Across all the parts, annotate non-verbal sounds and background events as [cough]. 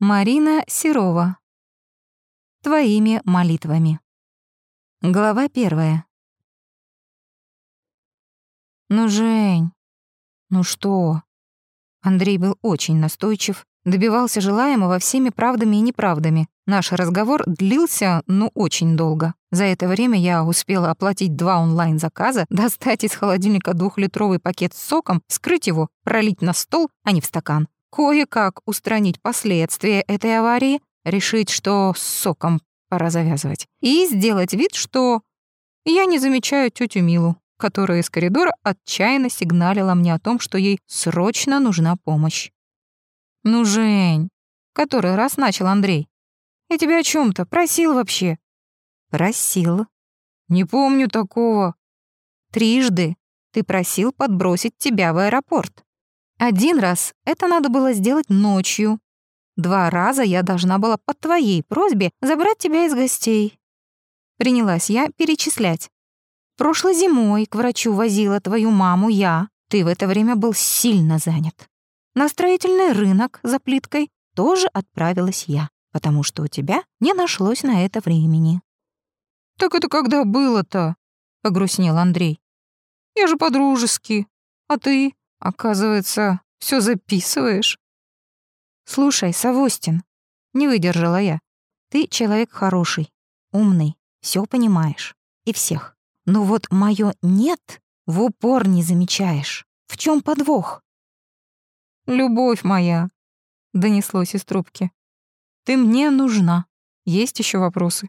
Марина Серова. Твоими молитвами. Глава первая. «Ну, Жень, ну что?» Андрей был очень настойчив, добивался желаемого всеми правдами и неправдами. Наш разговор длился, ну, очень долго. За это время я успела оплатить два онлайн-заказа, [laughs] достать из холодильника двухлитровый пакет с соком, скрыть его, пролить на стол, а не в стакан. Кое-как устранить последствия этой аварии, решить, что с соком пора завязывать. И сделать вид, что я не замечаю тетю Милу, которая из коридора отчаянно сигналила мне о том, что ей срочно нужна помощь. «Ну, Жень, который раз начал Андрей. Я тебя о чем то просил вообще?» «Просил. Не помню такого. Трижды ты просил подбросить тебя в аэропорт. Один раз это надо было сделать ночью. Два раза я должна была по твоей просьбе забрать тебя из гостей. Принялась я перечислять. Прошлой зимой к врачу возила твою маму я. Ты в это время был сильно занят. На строительный рынок за плиткой тоже отправилась я, потому что у тебя не нашлось на это времени. «Так это когда было-то?» — погрустнел Андрей. «Я же по-дружески. А ты, оказывается, все записываешь?» «Слушай, Савостин», — не выдержала я, — «ты человек хороший, умный, все понимаешь. И всех. Но вот мое «нет» в упор не замечаешь. В чем подвох?» «Любовь моя», — донеслось из трубки. «Ты мне нужна. Есть еще вопросы?»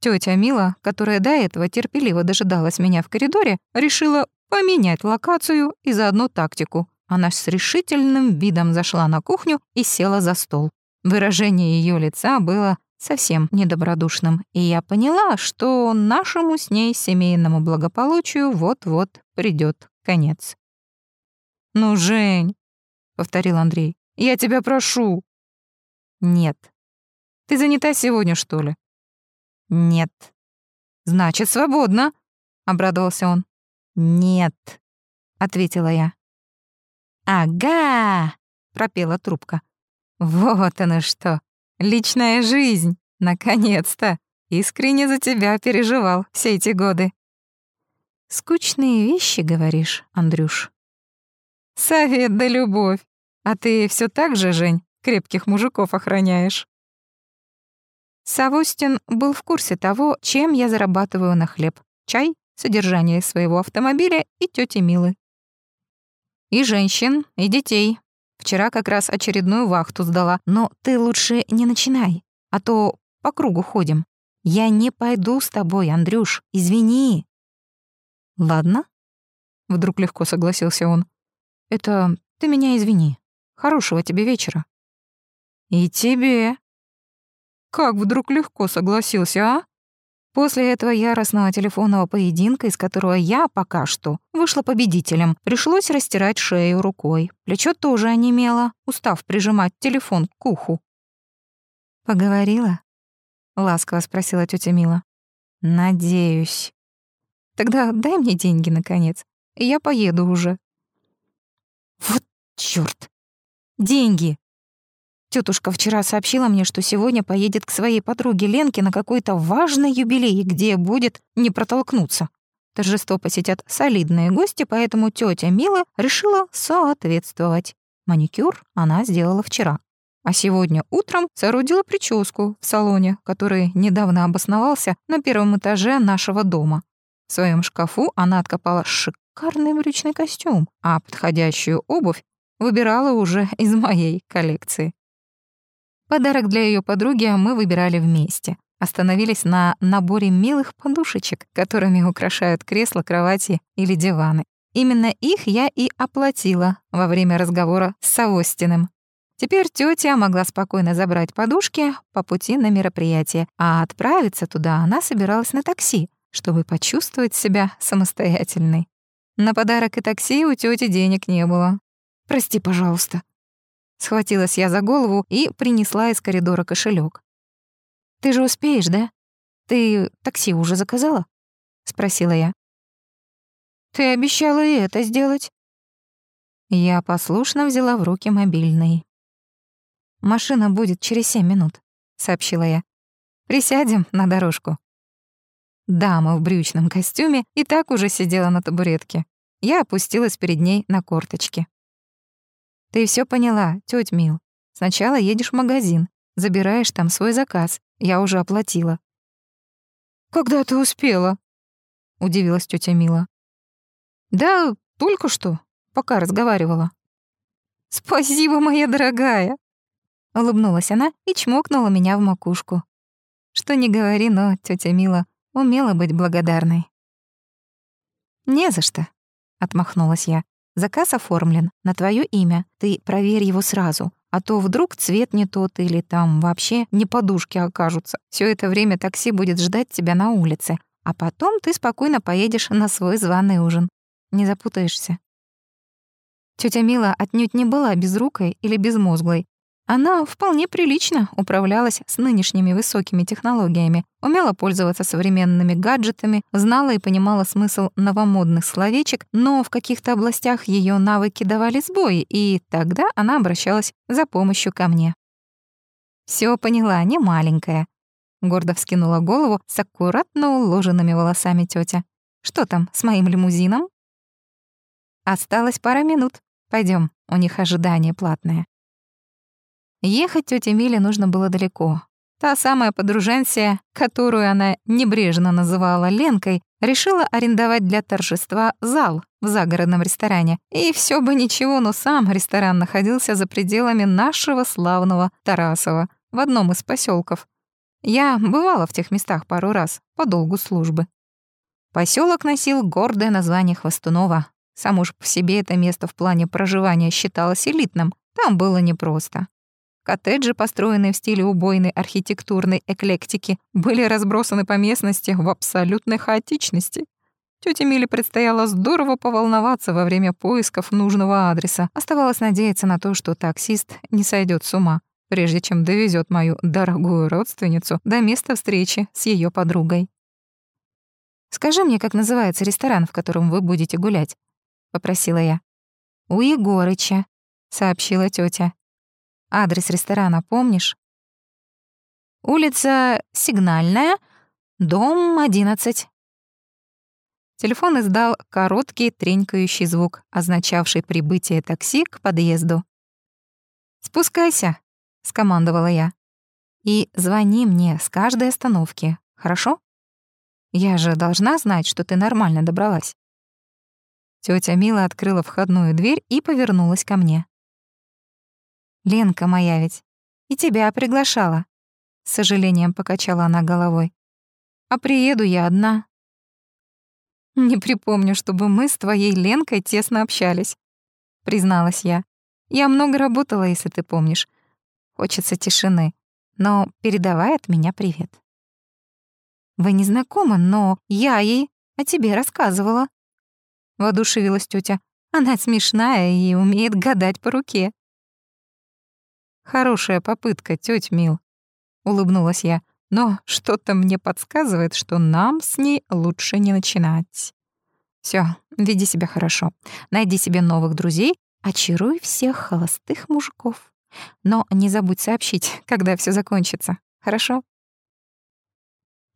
Тетя Мила, которая до этого терпеливо дожидалась меня в коридоре, решила поменять локацию и заодно тактику. Она с решительным видом зашла на кухню и села за стол. Выражение ее лица было совсем недобродушным, и я поняла, что нашему с ней семейному благополучию вот-вот придет конец. «Ну, Жень, повторил Андрей. Я тебя прошу. Нет. Ты занята сегодня, что ли? Нет. Значит, свободно, обрадовался он. Нет, ответила я. Ага, пропела трубка. Вот оно что. Личная жизнь. Наконец-то. Искренне за тебя переживал все эти годы. Скучные вещи, говоришь, Андрюш. Совет да любовь. А ты все так же, Жень, крепких мужиков охраняешь. Савустин был в курсе того, чем я зарабатываю на хлеб. Чай, содержание своего автомобиля и тети Милы. И женщин, и детей. Вчера как раз очередную вахту сдала. Но ты лучше не начинай, а то по кругу ходим. Я не пойду с тобой, Андрюш, извини. Ладно. Вдруг легко согласился он. Это ты меня извини. Хорошего тебе вечера». «И тебе». Как вдруг легко согласился, а? После этого яростного телефонного поединка, из которого я пока что вышла победителем, пришлось растирать шею рукой. Плечо тоже онемело, устав прижимать телефон к уху. «Поговорила?» — ласково спросила тетя Мила. «Надеюсь». «Тогда дай мне деньги, наконец, я поеду уже». «Вот чёрт!» Деньги. Тетушка вчера сообщила мне, что сегодня поедет к своей подруге Ленке на какой-то важный юбилей, где будет не протолкнуться. Торжество посетят солидные гости, поэтому тетя Мила решила соответствовать. Маникюр она сделала вчера. А сегодня утром соорудила прическу в салоне, который недавно обосновался на первом этаже нашего дома. В своем шкафу она откопала шикарный брючный костюм, а подходящую обувь выбирала уже из моей коллекции. Подарок для ее подруги мы выбирали вместе. Остановились на наборе милых подушечек, которыми украшают кресла, кровати или диваны. Именно их я и оплатила во время разговора с Савостиным. Теперь тетя могла спокойно забрать подушки по пути на мероприятие, а отправиться туда она собиралась на такси, чтобы почувствовать себя самостоятельной. На подарок и такси у тети денег не было, Прости, пожалуйста». Схватилась я за голову и принесла из коридора кошелек. «Ты же успеешь, да? Ты такси уже заказала?» — спросила я. «Ты обещала и это сделать». Я послушно взяла в руки мобильный. «Машина будет через семь минут», — сообщила я. «Присядем на дорожку». Дама в брючном костюме и так уже сидела на табуретке. Я опустилась перед ней на корточки. «Ты все поняла, тётя Мил. Сначала едешь в магазин, забираешь там свой заказ. Я уже оплатила». «Когда ты успела?» — удивилась тётя Мила. «Да только что, пока разговаривала». «Спасибо, моя дорогая!» Улыбнулась она и чмокнула меня в макушку. Что не говори, но тётя Мила умела быть благодарной. «Не за что», — отмахнулась я. «Заказ оформлен на твое имя. Ты проверь его сразу, а то вдруг цвет не тот или там вообще не подушки окажутся. Все это время такси будет ждать тебя на улице, а потом ты спокойно поедешь на свой званый ужин. Не запутаешься». Тётя Мила отнюдь не была безрукой или безмозглой. Она вполне прилично управлялась с нынешними высокими технологиями, умела пользоваться современными гаджетами, знала и понимала смысл новомодных словечек, но в каких-то областях ее навыки давали сбои, и тогда она обращалась за помощью ко мне. Все поняла, не маленькая», — гордо вскинула голову с аккуратно уложенными волосами тетя. «Что там с моим лимузином?» «Осталось пара минут. Пойдем, у них ожидание платное». Ехать тете Миле нужно было далеко. Та самая подруженция, которую она небрежно называла Ленкой, решила арендовать для торжества зал в загородном ресторане. И все бы ничего, но сам ресторан находился за пределами нашего славного Тарасова, в одном из поселков. Я бывала в тех местах пару раз по долгу службы. Поселок носил гордое название Хвостунова. Сам уж по себе это место в плане проживания считалось элитным. Там было непросто. Коттеджи, построенные в стиле убойной архитектурной эклектики, были разбросаны по местности в абсолютной хаотичности. Тёте Миле предстояло здорово поволноваться во время поисков нужного адреса. Оставалось надеяться на то, что таксист не сойдет с ума, прежде чем довезет мою дорогую родственницу до места встречи с ее подругой. «Скажи мне, как называется ресторан, в котором вы будете гулять?» — попросила я. «У Егорыча», — сообщила тетя. Адрес ресторана помнишь? Улица Сигнальная, дом 11. Телефон издал короткий тренькающий звук, означавший прибытие такси к подъезду. «Спускайся», — скомандовала я. «И звони мне с каждой остановки, хорошо? Я же должна знать, что ты нормально добралась». Тётя Мила открыла входную дверь и повернулась ко мне. Ленка моя ведь. И тебя приглашала. С сожалением покачала она головой. А приеду я одна. Не припомню, чтобы мы с твоей Ленкой тесно общались, призналась я. Я много работала, если ты помнишь. Хочется тишины, но передавай от меня привет. Вы не знакомы, но я ей о тебе рассказывала. Воодушевилась тетя. Она смешная и умеет гадать по руке. Хорошая попытка, тётя Мил, улыбнулась я. Но что-то мне подсказывает, что нам с ней лучше не начинать. Всё, веди себя хорошо. Найди себе новых друзей, очаруй всех холостых мужиков. Но не забудь сообщить, когда всё закончится. Хорошо?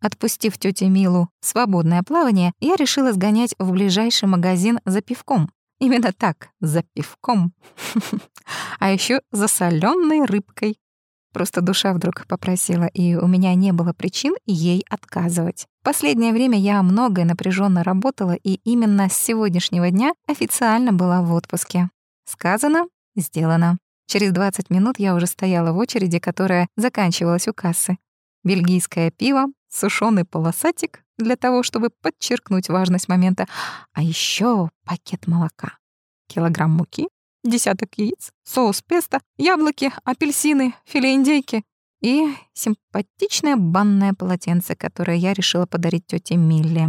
Отпустив тёте Милу свободное плавание, я решила сгонять в ближайший магазин за пивком. Именно так, за пивком. [laughs] А еще за соленой рыбкой. Просто душа вдруг попросила, и у меня не было причин ей отказывать. Последнее время я многое напряженно работала, и именно с сегодняшнего дня официально была в отпуске. Сказано, сделано. Через 20 минут я уже стояла в очереди, которая заканчивалась у кассы. Бельгийское пиво, сушеный полосатик для того, чтобы подчеркнуть важность момента, а еще пакет молока, килограмм муки, десяток яиц, соус песто, яблоки, апельсины, филе индейки и симпатичное банное полотенце, которое я решила подарить тете Милле.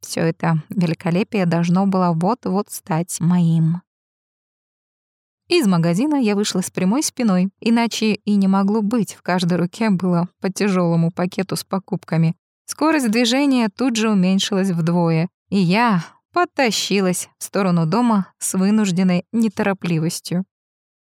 Все это великолепие должно было вот-вот стать моим. Из магазина я вышла с прямой спиной, иначе и не могло быть, в каждой руке было по тяжелому пакету с покупками. Скорость движения тут же уменьшилась вдвое, и я потащилась в сторону дома с вынужденной неторопливостью.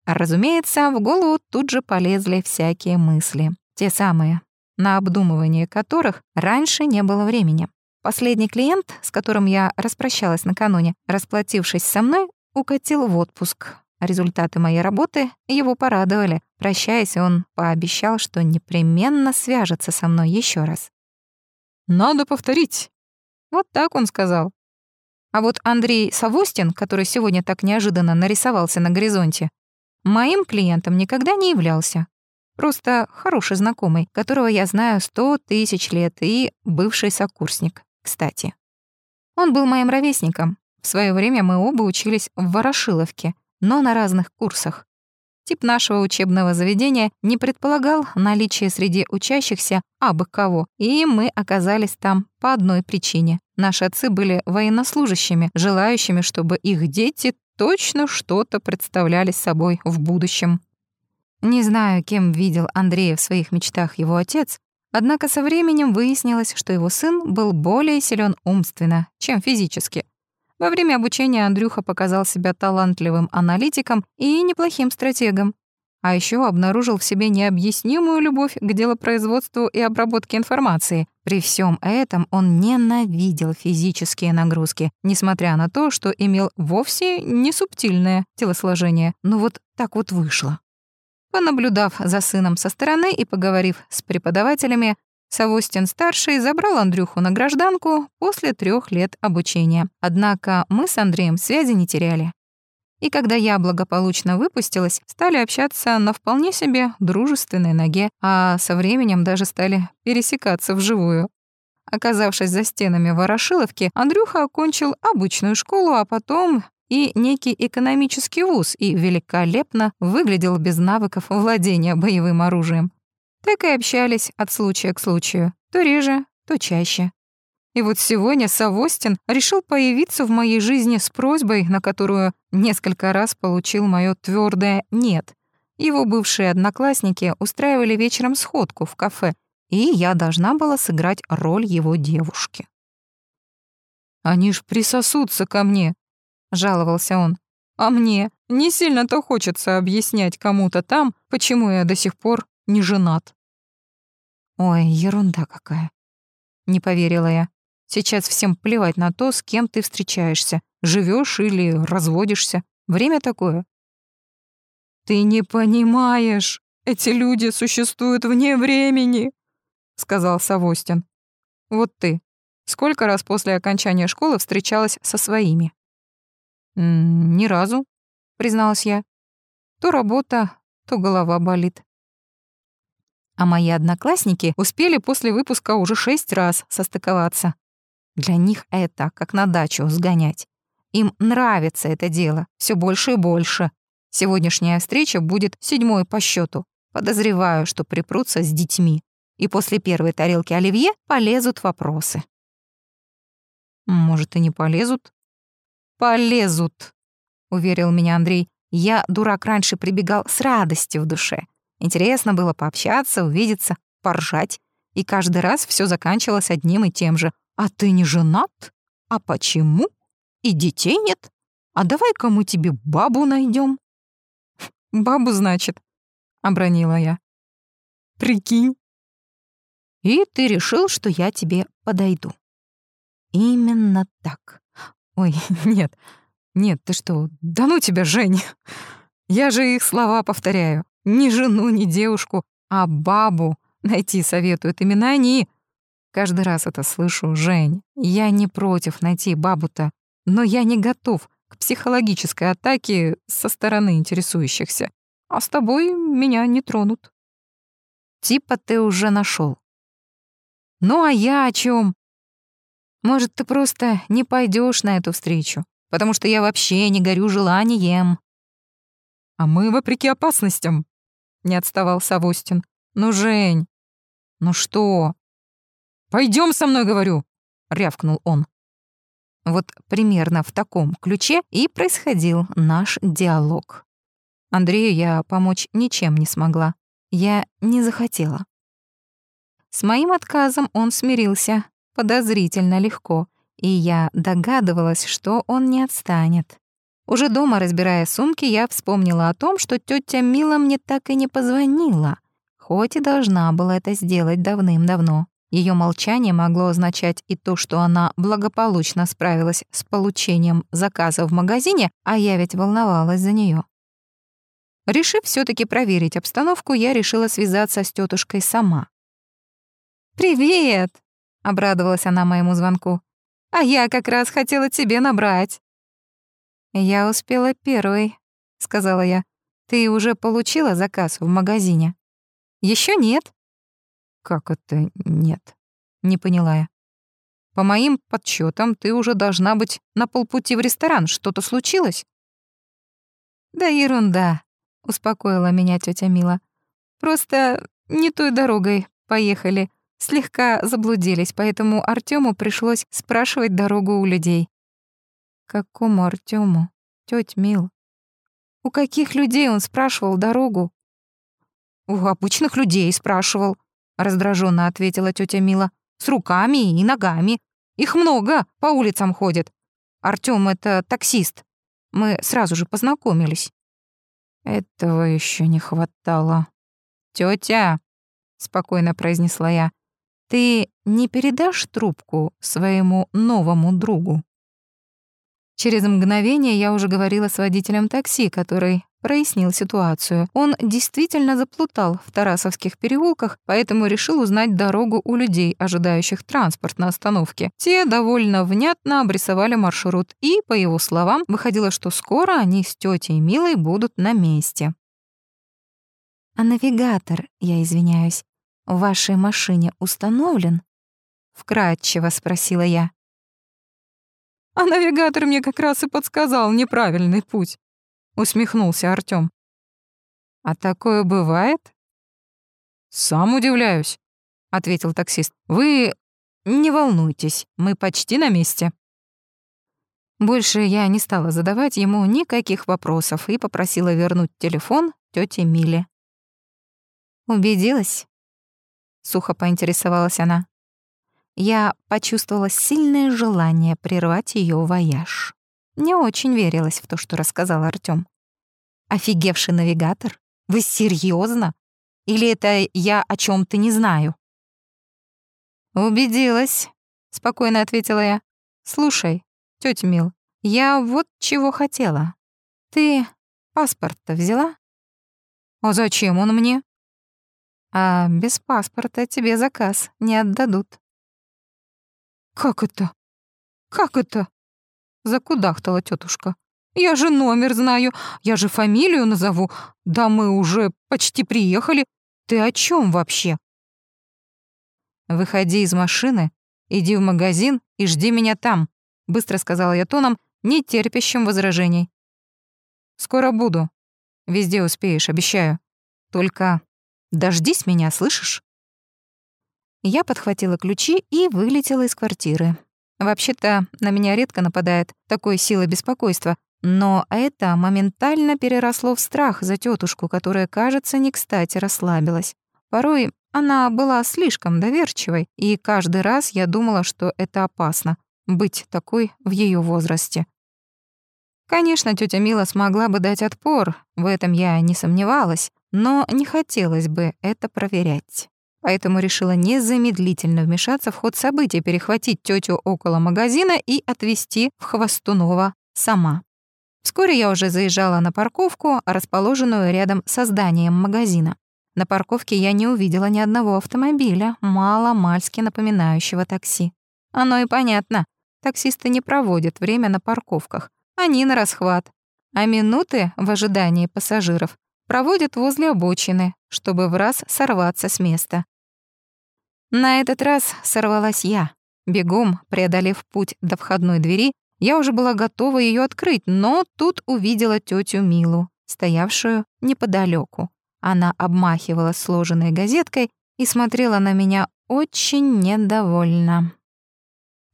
Разумеется, в голову тут же полезли всякие мысли. Те самые, на обдумывание которых раньше не было времени. Последний клиент, с которым я распрощалась накануне, расплатившись со мной, укатил в отпуск. Результаты моей работы его порадовали. Прощаясь, он пообещал, что непременно свяжется со мной еще раз. «Надо повторить». Вот так он сказал. А вот Андрей Савостин, который сегодня так неожиданно нарисовался на горизонте, моим клиентом никогда не являлся. Просто хороший знакомый, которого я знаю сто тысяч лет и бывший сокурсник, кстати. Он был моим ровесником. В свое время мы оба учились в Ворошиловке, но на разных курсах. Тип нашего учебного заведения не предполагал наличие среди учащихся абы кого, и мы оказались там по одной причине. Наши отцы были военнослужащими, желающими, чтобы их дети точно что-то представляли собой в будущем. Не знаю, кем видел Андрея в своих мечтах его отец, однако со временем выяснилось, что его сын был более силен умственно, чем физически. Во время обучения Андрюха показал себя талантливым аналитиком и неплохим стратегом. А еще обнаружил в себе необъяснимую любовь к делопроизводству и обработке информации. При всем этом он ненавидел физические нагрузки, несмотря на то, что имел вовсе не субтильное телосложение. Но вот так вот вышло. Понаблюдав за сыном со стороны и поговорив с преподавателями, Савостин-старший забрал Андрюху на гражданку после трех лет обучения. Однако мы с Андреем связи не теряли и когда я благополучно выпустилась, стали общаться на вполне себе дружественной ноге, а со временем даже стали пересекаться вживую. Оказавшись за стенами Ворошиловки, Андрюха окончил обычную школу, а потом и некий экономический вуз и великолепно выглядел без навыков владения боевым оружием. Так и общались от случая к случаю, то реже, то чаще. И вот сегодня Савостин решил появиться в моей жизни с просьбой, на которую несколько раз получил мое твердое «нет». Его бывшие одноклассники устраивали вечером сходку в кафе, и я должна была сыграть роль его девушки. «Они ж присосутся ко мне», — жаловался он. «А мне не сильно-то хочется объяснять кому-то там, почему я до сих пор не женат». «Ой, ерунда какая», — не поверила я. Сейчас всем плевать на то, с кем ты встречаешься, живешь или разводишься. Время такое. Ты не понимаешь, эти люди существуют вне времени, сказал Савостин. Вот ты сколько раз после окончания школы встречалась со своими? ни разу, призналась я. То работа, то голова болит. А мои одноклассники успели после выпуска уже шесть раз состыковаться. Для них это как на дачу сгонять. Им нравится это дело, все больше и больше. Сегодняшняя встреча будет седьмой по счету. Подозреваю, что припрутся с детьми. И после первой тарелки оливье полезут вопросы. Может, и не полезут? Полезут, уверил меня Андрей. Я, дурак, раньше прибегал с радостью в душе. Интересно было пообщаться, увидеться, поржать. И каждый раз все заканчивалось одним и тем же. «А ты не женат? А почему? И детей нет? А давай-ка мы тебе бабу найдем. «Бабу, значит?» — обронила я. «Прикинь». «И ты решил, что я тебе подойду». «Именно так. Ой, [laughs] нет, нет, ты что, да ну тебя, Жень. Я же их слова повторяю. Ни жену, ни девушку, а бабу найти советуют именно они. Каждый раз это слышу, Жень. Я не против найти бабу-то, но я не готов к психологической атаке со стороны интересующихся. А с тобой меня не тронут. Типа ты уже нашел. Ну а я о чем? Может, ты просто не пойдешь на эту встречу, потому что я вообще не горю желанием. А мы вопреки опасностям, не отставал Савостин. Ну, Жень. Ну что? Пойдем со мной, говорю!» — рявкнул он. Вот примерно в таком ключе и происходил наш диалог. Андрею я помочь ничем не смогла. Я не захотела. С моим отказом он смирился подозрительно легко, и я догадывалась, что он не отстанет. Уже дома, разбирая сумки, я вспомнила о том, что тетя Мила мне так и не позвонила, хоть и должна была это сделать давным-давно. Ее молчание могло означать и то, что она благополучно справилась с получением заказа в магазине, а я ведь волновалась за нее. Решив все таки проверить обстановку, я решила связаться с тетушкой сама. «Привет!» — обрадовалась она моему звонку. «А я как раз хотела тебе набрать». «Я успела первой», — сказала я. «Ты уже получила заказ в магазине?» Еще нет», «Как это нет?» — не поняла я. «По моим подсчетам, ты уже должна быть на полпути в ресторан. Что-то случилось?» «Да ерунда», — успокоила меня тетя Мила. «Просто не той дорогой поехали. Слегка заблудились, поэтому Артему пришлось спрашивать дорогу у людей». «Какому Артему? Тетя Мил?» «У каких людей он спрашивал дорогу?» «У обычных людей спрашивал», раздраженно ответила тетя Мила. С руками и ногами. Их много, по улицам ходят. Артём это таксист. Мы сразу же познакомились. Этого еще не хватало. Тетя, спокойно произнесла я, ты не передашь трубку своему новому другу? Через мгновение я уже говорила с водителем такси, который прояснил ситуацию. Он действительно заплутал в Тарасовских переулках, поэтому решил узнать дорогу у людей, ожидающих транспорт на остановке. Те довольно внятно обрисовали маршрут, и, по его словам, выходило, что скоро они с тетей Милой будут на месте. «А навигатор, я извиняюсь, в вашей машине установлен?» — вкратчиво спросила я. «А навигатор мне как раз и подсказал неправильный путь», усмехнулся Артём. А такое бывает? Сам удивляюсь, ответил таксист. Вы не волнуйтесь, мы почти на месте. Больше я не стала задавать ему никаких вопросов и попросила вернуть телефон тёте Миле. «Убедилась?» — сухо поинтересовалась она. Я почувствовала сильное желание прервать её вояж. Не очень верилось в то, что рассказал Артём. Офигевший навигатор? Вы серьезно? Или это я о чем то не знаю? Убедилась, спокойно ответила я. Слушай, тетя Мил, я вот чего хотела. Ты паспорт-то взяла? А зачем он мне? А без паспорта тебе заказ не отдадут. Как это? Как это? Закудахтала тетушка. Я же номер знаю, я же фамилию назову. Да мы уже почти приехали. Ты о чем вообще? Выходи из машины, иди в магазин и жди меня там, быстро сказала я тоном, не терпящим возражений. Скоро буду. Везде успеешь, обещаю. Только дождись меня, слышишь? Я подхватила ключи и вылетела из квартиры. Вообще-то на меня редко нападает такой сила беспокойства, но это моментально переросло в страх за тетушку, которая, кажется, не кстати расслабилась. Порой она была слишком доверчивой, и каждый раз я думала, что это опасно — быть такой в ее возрасте. Конечно, тетя Мила смогла бы дать отпор, в этом я не сомневалась, но не хотелось бы это проверять поэтому решила незамедлительно вмешаться в ход событий, перехватить тетю около магазина и отвезти в Хвостунова сама. Вскоре я уже заезжала на парковку, расположенную рядом со зданием магазина. На парковке я не увидела ни одного автомобиля, мало-мальски напоминающего такси. Оно и понятно. Таксисты не проводят время на парковках. Они на расхват. А минуты в ожидании пассажиров проводят возле обочины, чтобы в раз сорваться с места. На этот раз сорвалась я. Бегом, преодолев путь до входной двери, я уже была готова ее открыть, но тут увидела тетю Милу, стоявшую неподалеку. Она обмахивала сложенной газеткой и смотрела на меня очень недовольно.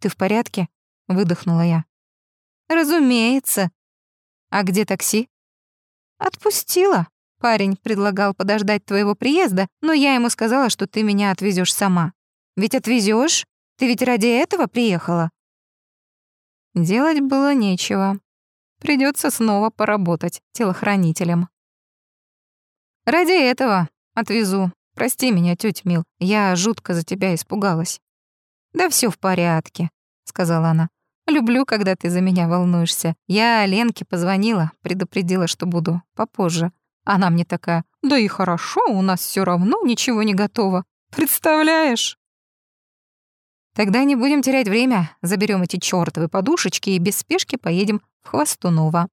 «Ты в порядке?» — выдохнула я. «Разумеется». «А где такси?» «Отпустила», Парень предлагал подождать твоего приезда, но я ему сказала, что ты меня отвезешь сама. Ведь отвезешь? Ты ведь ради этого приехала?» Делать было нечего. Придется снова поработать телохранителем. Ради этого отвезу. Прости меня, тетя Мил, я жутко за тебя испугалась. Да все в порядке, сказала она. Люблю, когда ты за меня волнуешься. Я Ленке позвонила, предупредила, что буду попозже. Она мне такая, да и хорошо, у нас все равно ничего не готово. Представляешь? Тогда не будем терять время, заберем эти чёртовы подушечки и без спешки поедем в Хвостунова.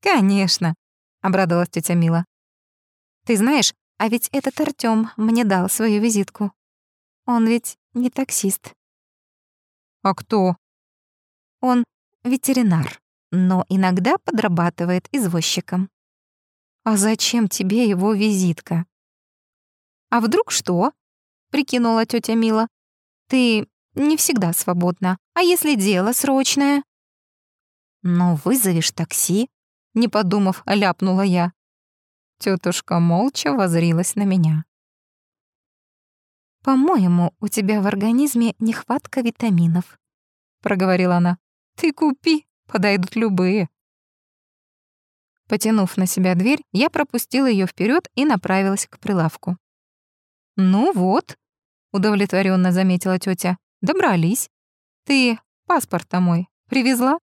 Конечно, обрадовалась тетя Мила. Ты знаешь, а ведь этот Артём мне дал свою визитку. Он ведь не таксист. А кто? Он ветеринар, но иногда подрабатывает извозчиком. А зачем тебе его визитка? А вдруг что? прикинула тетя Мила. Ты не всегда свободна. А если дело срочное? Ну, вызовешь такси, не подумав, ляпнула я. Тетушка молча возрилась на меня. «По-моему, у тебя в организме нехватка витаминов», — проговорила она. «Ты купи, подойдут любые». Потянув на себя дверь, я пропустила ее вперед и направилась к прилавку. «Ну вот», — удовлетворенно заметила тетя, — «добрались. Ты паспорт-то мой привезла?»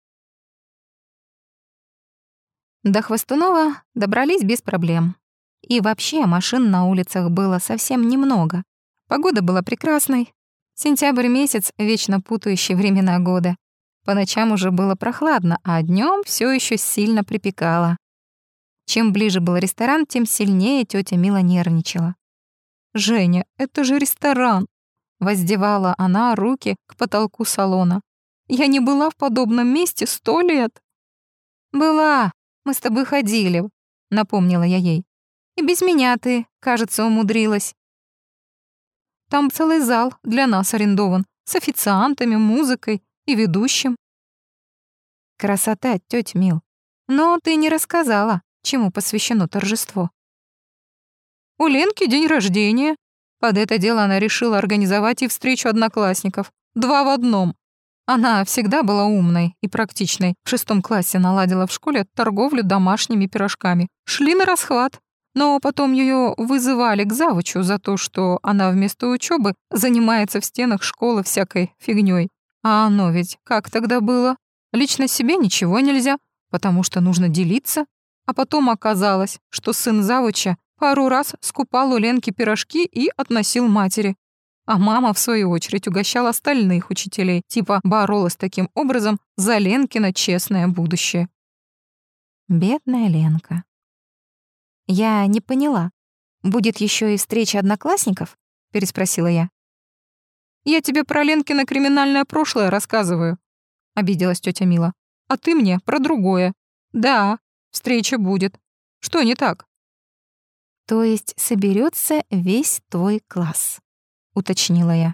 До Хвостунова добрались без проблем. И вообще машин на улицах было совсем немного. Погода была прекрасной. Сентябрь месяц — вечно путающий времена года. По ночам уже было прохладно, а днем все еще сильно припекало. Чем ближе был ресторан, тем сильнее тетя Мила нервничала. «Женя, это же ресторан!» Воздевала она руки к потолку салона. «Я не была в подобном месте сто лет!» «Была, мы с тобой ходили», — напомнила я ей. «И без меня ты, кажется, умудрилась». «Там целый зал для нас арендован, с официантами, музыкой и ведущим». «Красота, тетя Мил. Но ты не рассказала, чему посвящено торжество». «У Ленки день рождения». Под это дело она решила организовать и встречу одноклассников. Два в одном. Она всегда была умной и практичной. В шестом классе наладила в школе торговлю домашними пирожками. Шли на расхват. Но потом ее вызывали к завучу за то, что она вместо учебы занимается в стенах школы всякой фигней. А оно ведь как тогда было? Лично себе ничего нельзя, потому что нужно делиться. А потом оказалось, что сын завуча пару раз скупал у Ленки пирожки и относил матери а мама, в свою очередь, угощала остальных учителей, типа боролась таким образом за Ленкино честное будущее. Бедная Ленка. Я не поняла. Будет еще и встреча одноклассников? переспросила я. Я тебе про Ленкино криминальное прошлое рассказываю, обиделась тетя Мила. А ты мне про другое. Да, встреча будет. Что не так? То есть соберется весь твой класс уточнила я.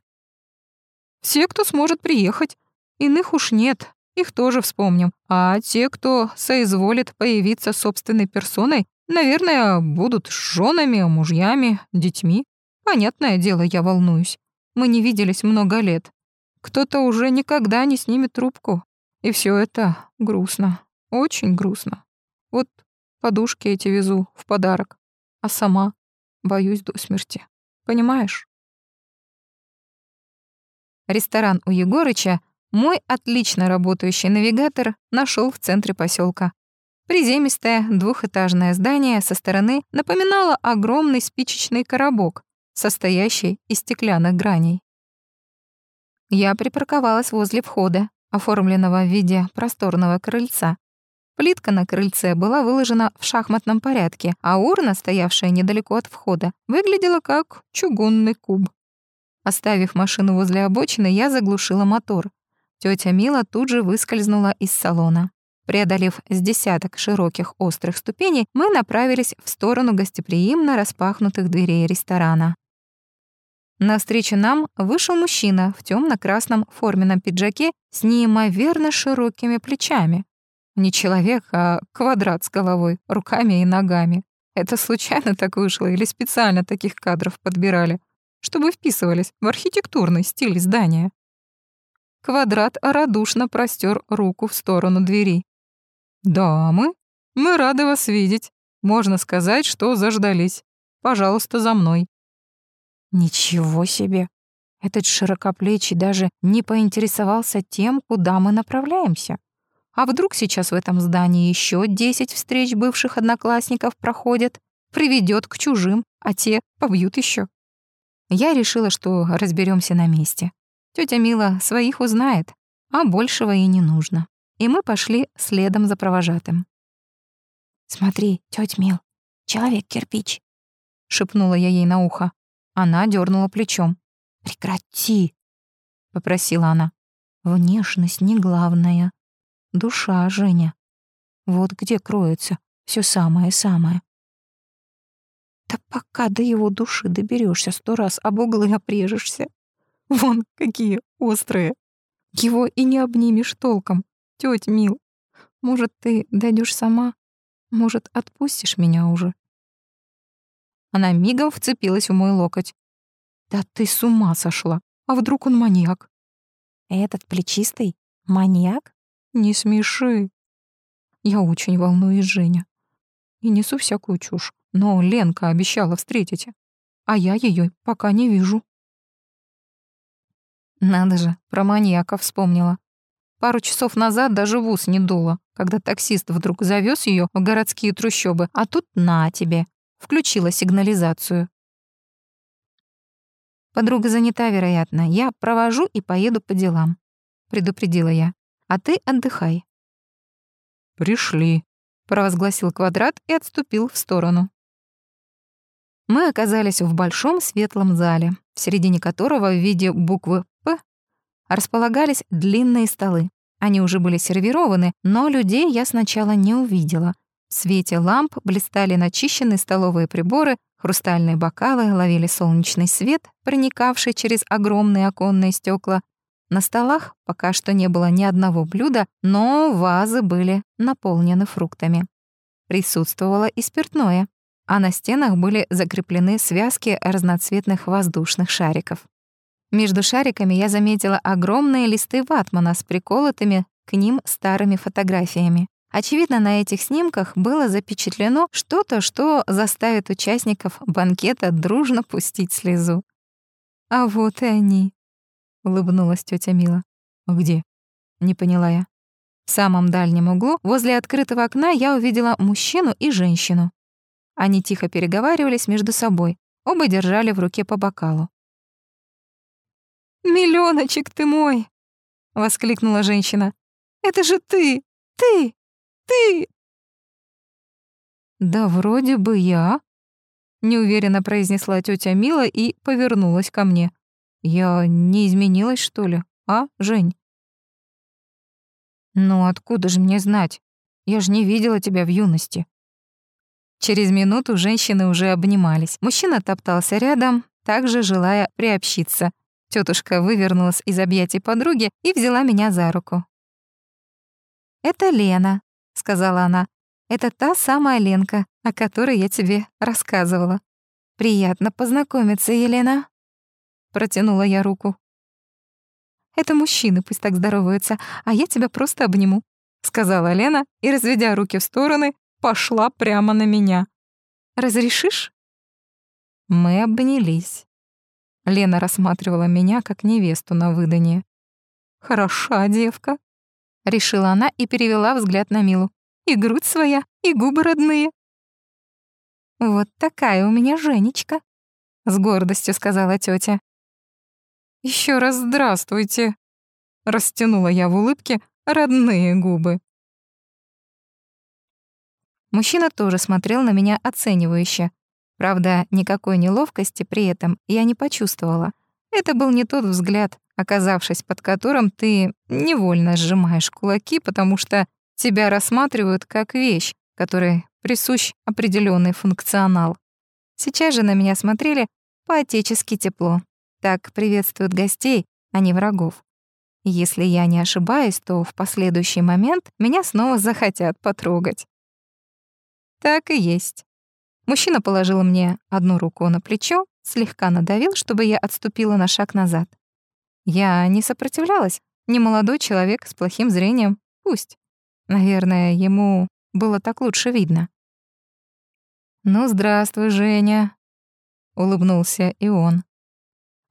Все, кто сможет приехать. Иных уж нет, их тоже вспомним. А те, кто соизволит появиться собственной персоной, наверное, будут женами, мужьями, детьми. Понятное дело, я волнуюсь. Мы не виделись много лет. Кто-то уже никогда не снимет трубку. И все это грустно, очень грустно. Вот подушки эти везу в подарок, а сама боюсь до смерти. Понимаешь? Ресторан у Егорыча мой отлично работающий навигатор нашел в центре поселка. Приземистое двухэтажное здание со стороны напоминало огромный спичечный коробок, состоящий из стеклянных граней. Я припарковалась возле входа, оформленного в виде просторного крыльца. Плитка на крыльце была выложена в шахматном порядке, а урна, стоявшая недалеко от входа, выглядела как чугунный куб. Оставив машину возле обочины, я заглушила мотор. Тетя Мила тут же выскользнула из салона. Преодолев с десяток широких острых ступеней, мы направились в сторону гостеприимно распахнутых дверей ресторана. Навстречу нам вышел мужчина в темно красном форменном пиджаке с неимоверно широкими плечами. Не человек, а квадрат с головой, руками и ногами. Это случайно так вышло или специально таких кадров подбирали? чтобы вписывались в архитектурный стиль здания. Квадрат радушно простер руку в сторону двери. «Дамы, мы рады вас видеть. Можно сказать, что заждались. Пожалуйста, за мной». Ничего себе! Этот широкоплечий даже не поинтересовался тем, куда мы направляемся. А вдруг сейчас в этом здании еще десять встреч бывших одноклассников проходят, приведет к чужим, а те побьют еще. Я решила, что разберемся на месте. Тетя Мила своих узнает, а большего и не нужно. И мы пошли следом за провожатым. «Смотри, тетя Мил, человек-кирпич», — шепнула я ей на ухо. Она дернула плечом. «Прекрати!» — попросила она. «Внешность не главное. Душа, Женя. Вот где кроется все самое-самое. Да пока до его души доберешься сто раз, об углы опрежешься. Вон какие острые. Его и не обнимешь толком, тетя Мил. Может, ты дойдешь сама? Может, отпустишь меня уже?» Она мигом вцепилась в мой локоть. «Да ты с ума сошла! А вдруг он маньяк?» «Этот плечистый? Маньяк? Не смеши!» «Я очень волнуюсь, Женя. И несу всякую чушь, но Ленка обещала встретить, а я ее пока не вижу». Надо же, про маньяка вспомнила. Пару часов назад даже в ус не дуло, когда таксист вдруг завез ее в городские трущобы, а тут на тебе, включила сигнализацию. «Подруга занята, вероятно. Я провожу и поеду по делам», — предупредила я. «А ты отдыхай». «Пришли», — провозгласил квадрат и отступил в сторону. Мы оказались в большом светлом зале, в середине которого в виде буквы «П» располагались длинные столы. Они уже были сервированы, но людей я сначала не увидела — в свете ламп блистали начищенные столовые приборы, хрустальные бокалы ловили солнечный свет, проникавший через огромные оконные стекла. На столах пока что не было ни одного блюда, но вазы были наполнены фруктами. Присутствовало и спиртное, а на стенах были закреплены связки разноцветных воздушных шариков. Между шариками я заметила огромные листы ватмана с приколотыми к ним старыми фотографиями. Очевидно, на этих снимках было запечатлено что-то, что заставит участников банкета дружно пустить слезу. «А вот и они», — улыбнулась тетя Мила. «Где?» — не поняла я. В самом дальнем углу, возле открытого окна, я увидела мужчину и женщину. Они тихо переговаривались между собой, оба держали в руке по бокалу. «Миллионочек ты мой!» — воскликнула женщина. «Это же ты! Ты!» Ты!» «Да вроде бы я», — неуверенно произнесла тетя Мила и повернулась ко мне. «Я не изменилась, что ли, а, Жень?» «Ну откуда же мне знать? Я же не видела тебя в юности». Через минуту женщины уже обнимались. Мужчина топтался рядом, также желая приобщиться. Тетушка вывернулась из объятий подруги и взяла меня за руку. «Это Лена», — сказала она. «Это та самая Ленка, о которой я тебе рассказывала. Приятно познакомиться, Елена». Протянула я руку. «Это мужчины пусть так здороваются, а я тебя просто обниму», — сказала Лена и, разведя руки в стороны, пошла прямо на меня. «Разрешишь?» Мы обнялись. Лена рассматривала меня как невесту на выданье. «Хороша девка», — решила она и перевела взгляд на Милу. «И грудь своя, и губы родные». «Вот такая у меня Женечка», — с гордостью сказала тетя. Еще раз здравствуйте», — растянула я в улыбке родные губы. Мужчина тоже смотрел на меня оценивающе. Правда, никакой неловкости при этом я не почувствовала. Это был не тот взгляд, оказавшись под которым ты невольно сжимаешь кулаки, потому что тебя рассматривают как вещь, которой присущ определенный функционал. Сейчас же на меня смотрели по-отечески тепло. Так приветствуют гостей, а не врагов. Если я не ошибаюсь, то в последующий момент меня снова захотят потрогать. Так и есть. Мужчина положил мне одну руку на плечо, слегка надавил, чтобы я отступила на шаг назад. Я не сопротивлялась. Не молодой человек с плохим зрением. Пусть. Наверное, ему было так лучше видно. «Ну, здравствуй, Женя», — улыбнулся и он.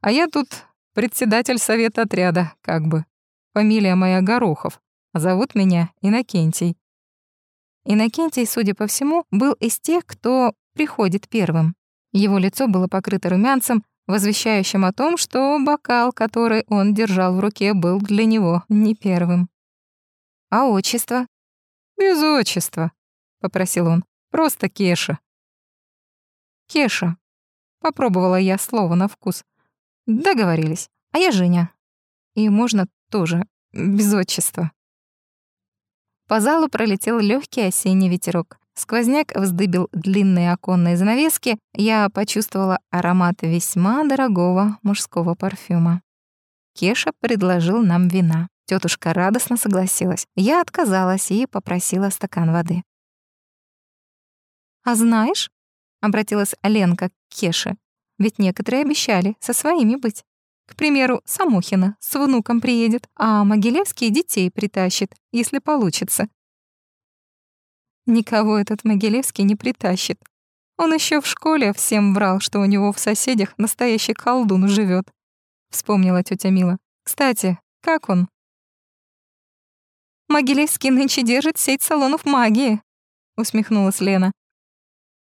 «А я тут председатель совета отряда, как бы. Фамилия моя Горохов, зовут меня Иннокентий». Иннокентий, судя по всему, был из тех, кто приходит первым. Его лицо было покрыто румянцем, возвещающим о том, что бокал, который он держал в руке, был для него не первым. «А отчество?» «Без отчества», — попросил он. «Просто Кеша». «Кеша». Попробовала я слово на вкус. Договорились. А я Женя. И можно тоже без отчества. По залу пролетел легкий осенний ветерок. Сквозняк вздыбил длинные оконные занавески, я почувствовала аромат весьма дорогого мужского парфюма. Кеша предложил нам вина. Тетушка радостно согласилась. Я отказалась и попросила стакан воды. «А знаешь, обратилась Ленка к Кеше. Ведь некоторые обещали со своими быть. К примеру, Самохина с внуком приедет, а Могилевский детей притащит, если получится. Никого этот Могилевский не притащит. Он еще в школе всем врал, что у него в соседях настоящий колдун живет. Вспомнила тетя Мила. Кстати, как он? Могилевский нынче держит сеть салонов магии, усмехнулась Лена.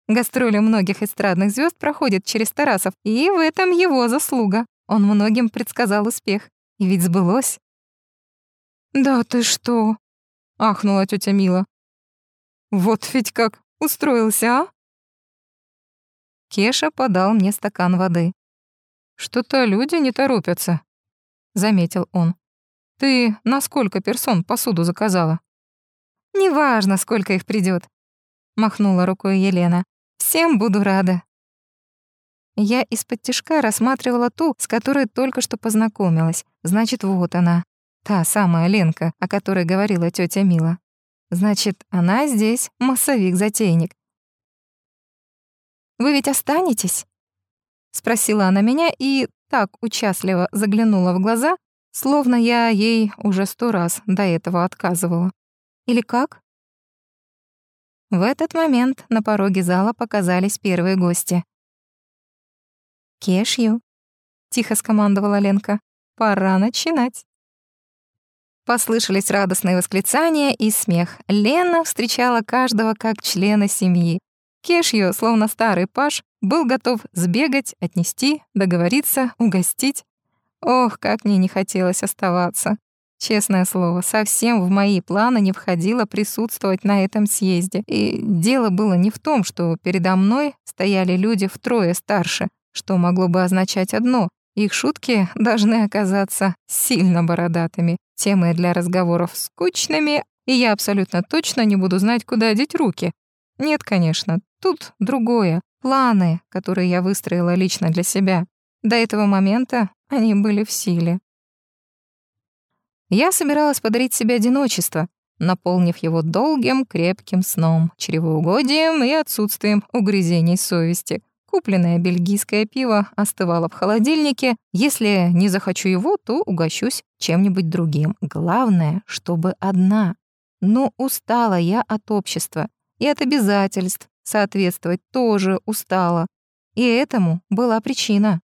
Гастроли многих эстрадных звезд проходят через Тарасов, и в этом его заслуга. Он многим предсказал успех. И ведь сбылось. «Да ты что?» — ахнула тетя Мила. «Вот ведь как устроился, а?» Кеша подал мне стакан воды. «Что-то люди не торопятся», — заметил он. «Ты на сколько персон посуду заказала?» «Неважно, сколько их придет, махнула рукой Елена. Всем буду рада. Я из-под тишка рассматривала ту, с которой только что познакомилась. Значит, вот она. Та самая Ленка, о которой говорила тетя Мила. Значит, она здесь массовик-затейник. «Вы ведь останетесь?» Спросила она меня и так участливо заглянула в глаза, словно я ей уже сто раз до этого отказывала. «Или как?» В этот момент на пороге зала показались первые гости. «Кешью», — тихо скомандовала Ленка, — «пора начинать». Послышались радостные восклицания и смех. Лена встречала каждого как члена семьи. Кешью, словно старый паш, был готов сбегать, отнести, договориться, угостить. Ох, как мне не хотелось оставаться. Честное слово, совсем в мои планы не входило присутствовать на этом съезде. И дело было не в том, что передо мной стояли люди втрое старше, что могло бы означать одно — их шутки должны оказаться сильно бородатыми, темы для разговоров скучными, и я абсолютно точно не буду знать, куда деть руки. Нет, конечно, тут другое. Планы, которые я выстроила лично для себя. До этого момента они были в силе. Я собиралась подарить себе одиночество, наполнив его долгим, крепким сном, чревоугодием и отсутствием угрызений совести. Купленное бельгийское пиво остывало в холодильнике. Если не захочу его, то угощусь чем-нибудь другим. Главное, чтобы одна. Но устала я от общества и от обязательств соответствовать тоже устала. И этому была причина.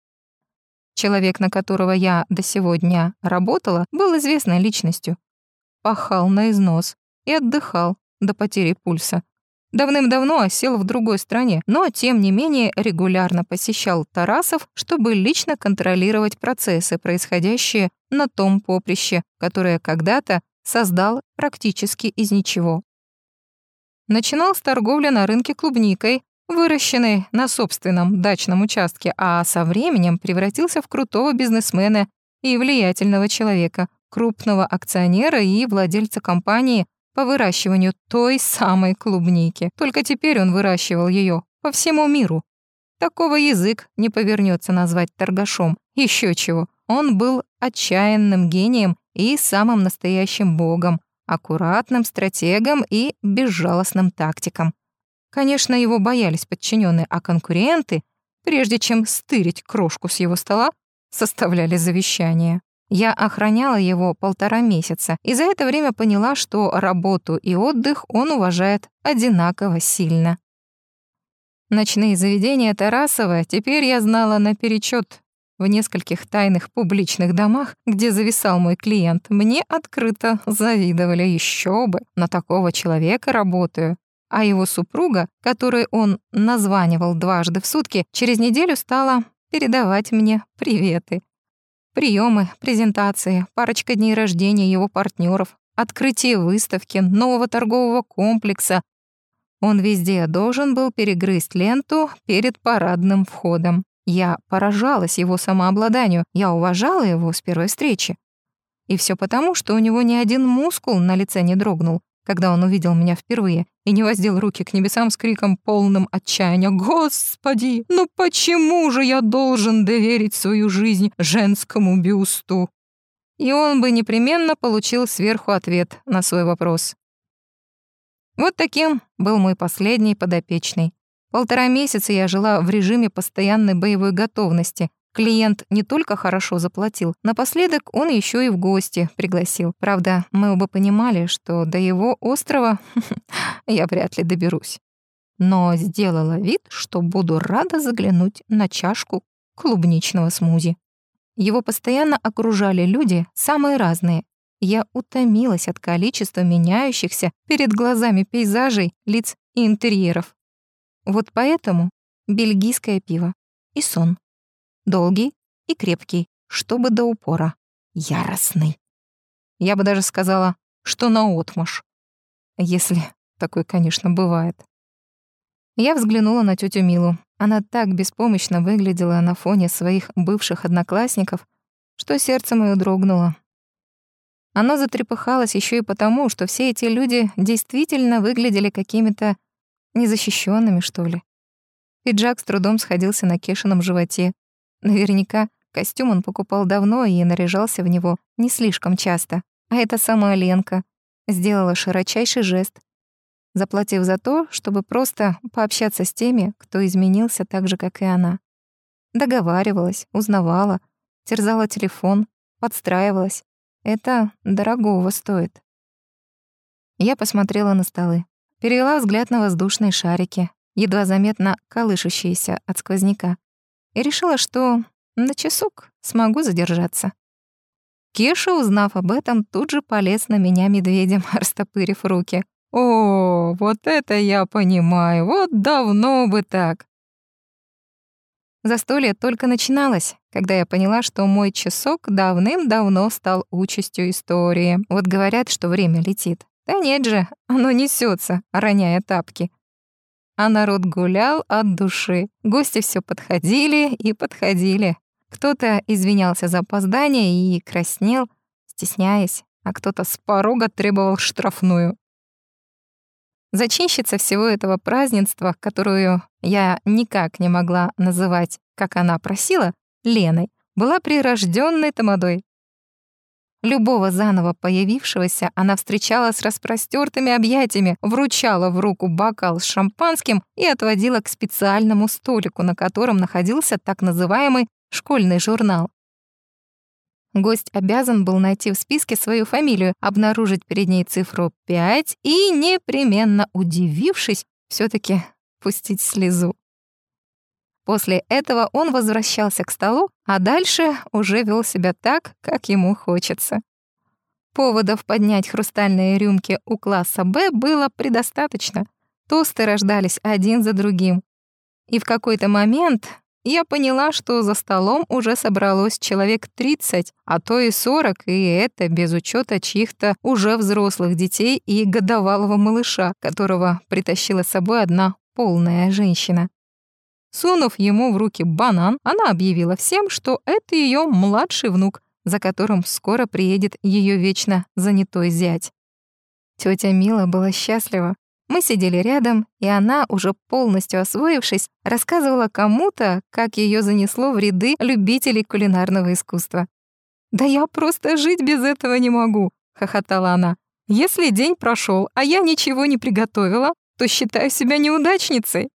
Человек, на которого я до сегодня работала, был известной личностью. Пахал на износ и отдыхал до потери пульса. Давным-давно осел в другой стране, но, тем не менее, регулярно посещал Тарасов, чтобы лично контролировать процессы, происходящие на том поприще, которое когда-то создал практически из ничего. Начинал с торговли на рынке клубникой, выращенный на собственном дачном участке, а со временем превратился в крутого бизнесмена и влиятельного человека, крупного акционера и владельца компании по выращиванию той самой клубники. Только теперь он выращивал ее по всему миру. Такого язык не повернется назвать торгашом. Еще чего. Он был отчаянным гением и самым настоящим богом, аккуратным стратегом и безжалостным тактиком. Конечно, его боялись подчиненные, а конкуренты, прежде чем стырить крошку с его стола, составляли завещание. Я охраняла его полтора месяца, и за это время поняла, что работу и отдых он уважает одинаково сильно. Ночные заведения Тарасова теперь я знала наперечет. В нескольких тайных публичных домах, где зависал мой клиент, мне открыто завидовали еще бы. На такого человека работаю. А его супруга, которой он названивал дважды в сутки, через неделю стала передавать мне приветы. Приемы, презентации, парочка дней рождения его партнеров, открытие выставки, нового торгового комплекса. Он везде должен был перегрызть ленту перед парадным входом. Я поражалась его самообладанию, я уважала его с первой встречи. И все потому, что у него ни один мускул на лице не дрогнул, когда он увидел меня впервые и не воздел руки к небесам с криком полным отчаяния «Господи, ну почему же я должен доверить свою жизнь женскому бюсту?» И он бы непременно получил сверху ответ на свой вопрос. Вот таким был мой последний подопечный. Полтора месяца я жила в режиме постоянной боевой готовности, Клиент не только хорошо заплатил, напоследок он еще и в гости пригласил. Правда, мы оба понимали, что до его острова [laughs] я вряд ли доберусь. Но сделала вид, что буду рада заглянуть на чашку клубничного смузи. Его постоянно окружали люди, самые разные. Я утомилась от количества меняющихся перед глазами пейзажей, лиц и интерьеров. Вот поэтому бельгийское пиво и сон. Долгий и крепкий, чтобы до упора. Яростный. Я бы даже сказала, что наотмашь. Если такой, конечно, бывает. Я взглянула на тетю Милу. Она так беспомощно выглядела на фоне своих бывших одноклассников, что сердце моё дрогнуло. Оно затрепыхалось еще и потому, что все эти люди действительно выглядели какими-то незащищенными, что ли. Пиджак с трудом сходился на Кешином животе, Наверняка костюм он покупал давно и наряжался в него не слишком часто. А эта сама Ленка сделала широчайший жест, заплатив за то, чтобы просто пообщаться с теми, кто изменился так же, как и она. Договаривалась, узнавала, терзала телефон, подстраивалась. Это дорогого стоит. Я посмотрела на столы, перевела взгляд на воздушные шарики, едва заметно колышущиеся от сквозняка и решила, что на часок смогу задержаться. Кеша, узнав об этом, тут же полез на меня медведем, [laughs] растопырив руки. «О, вот это я понимаю, вот давно бы так!» Застолье только начиналось, когда я поняла, что мой часок давным-давно стал участью истории. Вот говорят, что время летит. Да нет же, оно несется, роняя тапки а народ гулял от души. Гости все подходили и подходили. Кто-то извинялся за опоздание и краснел, стесняясь, а кто-то с порога требовал штрафную. Зачинщица всего этого празднества, которую я никак не могла называть, как она просила, Леной, была прирожденной тамадой. Любого заново появившегося она встречала с распростертыми объятиями, вручала в руку бокал с шампанским и отводила к специальному столику, на котором находился так называемый школьный журнал. Гость обязан был найти в списке свою фамилию, обнаружить перед ней цифру 5 и, непременно удивившись, все таки пустить слезу. После этого он возвращался к столу, а дальше уже вел себя так, как ему хочется. Поводов поднять хрустальные рюмки у класса «Б» было предостаточно. Тосты рождались один за другим. И в какой-то момент я поняла, что за столом уже собралось человек 30, а то и 40, и это без учета чьих-то уже взрослых детей и годовалого малыша, которого притащила с собой одна полная женщина. Сунув ему в руки банан, она объявила всем, что это ее младший внук, за которым скоро приедет ее вечно занятой зять. Тетя Мила была счастлива. Мы сидели рядом, и она, уже полностью освоившись, рассказывала кому-то, как ее занесло в ряды любителей кулинарного искусства. «Да я просто жить без этого не могу», — хохотала она. «Если день прошел, а я ничего не приготовила, то считаю себя неудачницей».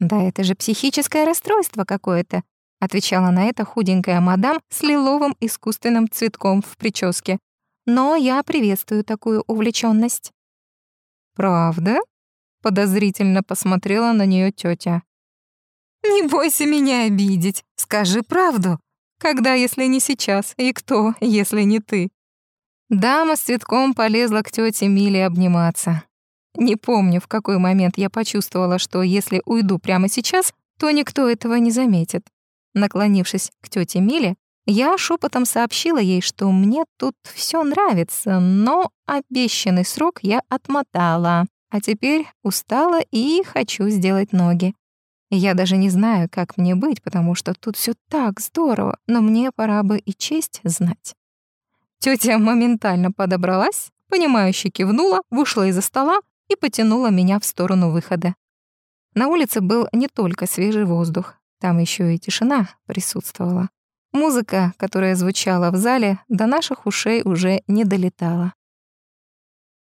«Да это же психическое расстройство какое-то», — отвечала на это худенькая мадам с лиловым искусственным цветком в прическе. Но я приветствую такую увлеченность. Правда? Подозрительно посмотрела на нее тетя. Не бойся меня обидеть. Скажи правду. Когда, если не сейчас, и кто, если не ты? Дама с цветком полезла к тете Миле обниматься. Не помню, в какой момент я почувствовала, что если уйду прямо сейчас, то никто этого не заметит. Наклонившись к тете Миле, я шепотом сообщила ей, что мне тут все нравится, но обещанный срок я отмотала, а теперь устала и хочу сделать ноги. Я даже не знаю, как мне быть, потому что тут все так здорово, но мне пора бы и честь знать. Тетя моментально подобралась, понимающе кивнула, вышла из-за стола и потянула меня в сторону выхода. На улице был не только свежий воздух, там еще и тишина присутствовала. Музыка, которая звучала в зале, до наших ушей уже не долетала.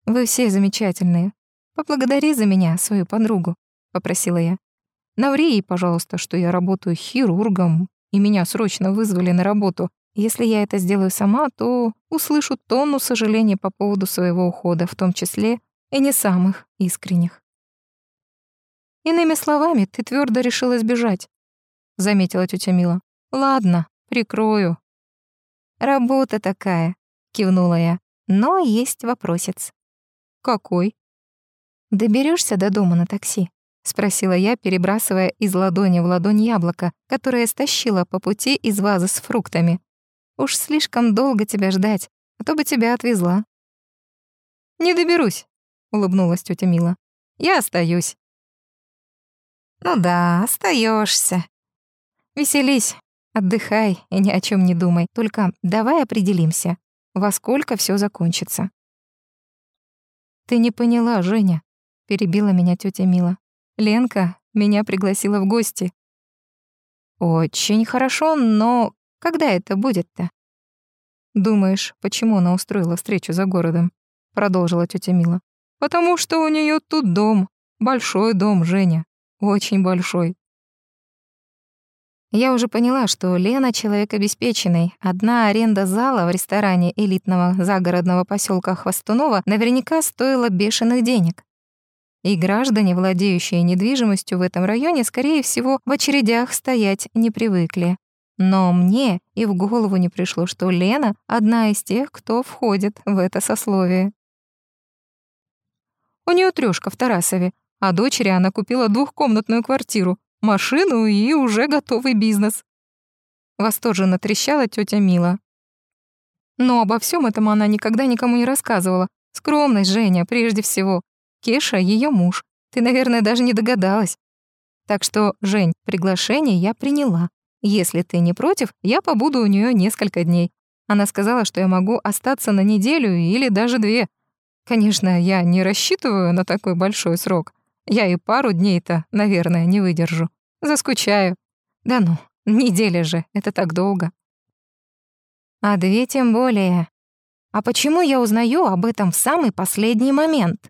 «Вы все замечательные. Поблагодари за меня свою подругу», — попросила я. «Наври ей, пожалуйста, что я работаю хирургом, и меня срочно вызвали на работу. Если я это сделаю сама, то услышу тонну сожаления по поводу своего ухода, в том числе и не самых искренних. Иными словами, ты твердо решила сбежать, заметила тетя Мила. Ладно, прикрою. Работа такая, кивнула я. Но есть вопросец. Какой? Доберешься до дома на такси? спросила я, перебрасывая из ладони в ладонь яблоко, которое стащила по пути из вазы с фруктами. Уж слишком долго тебя ждать, а то бы тебя отвезла. Не доберусь, улыбнулась тетя Мила. Я остаюсь. Ну да, остаешься. Веселись, отдыхай и ни о чем не думай. Только давай определимся, во сколько все закончится. Ты не поняла, Женя, перебила меня тетя Мила. Ленка меня пригласила в гости. Очень хорошо, но когда это будет-то? Думаешь, почему она устроила встречу за городом? продолжила тетя Мила. Потому что у нее тут дом. Большой дом, Женя. Очень большой. Я уже поняла, что Лена человек обеспеченный. Одна аренда зала в ресторане элитного загородного поселка Хвостунова наверняка стоила бешеных денег. И граждане, владеющие недвижимостью в этом районе, скорее всего, в очередях стоять не привыкли. Но мне и в голову не пришло, что Лена — одна из тех, кто входит в это сословие. У нее трёшка в Тарасове, а дочери она купила двухкомнатную квартиру, машину и уже готовый бизнес. Восторженно трещала тетя Мила. Но обо всем этом она никогда никому не рассказывала. Скромность, Женя, прежде всего. Кеша — ее муж. Ты, наверное, даже не догадалась. Так что, Жень, приглашение я приняла. Если ты не против, я побуду у нее несколько дней. Она сказала, что я могу остаться на неделю или даже две. Конечно, я не рассчитываю на такой большой срок. Я и пару дней-то, наверное, не выдержу. Заскучаю. Да ну, неделя же, это так долго. А две тем более. А почему я узнаю об этом в самый последний момент?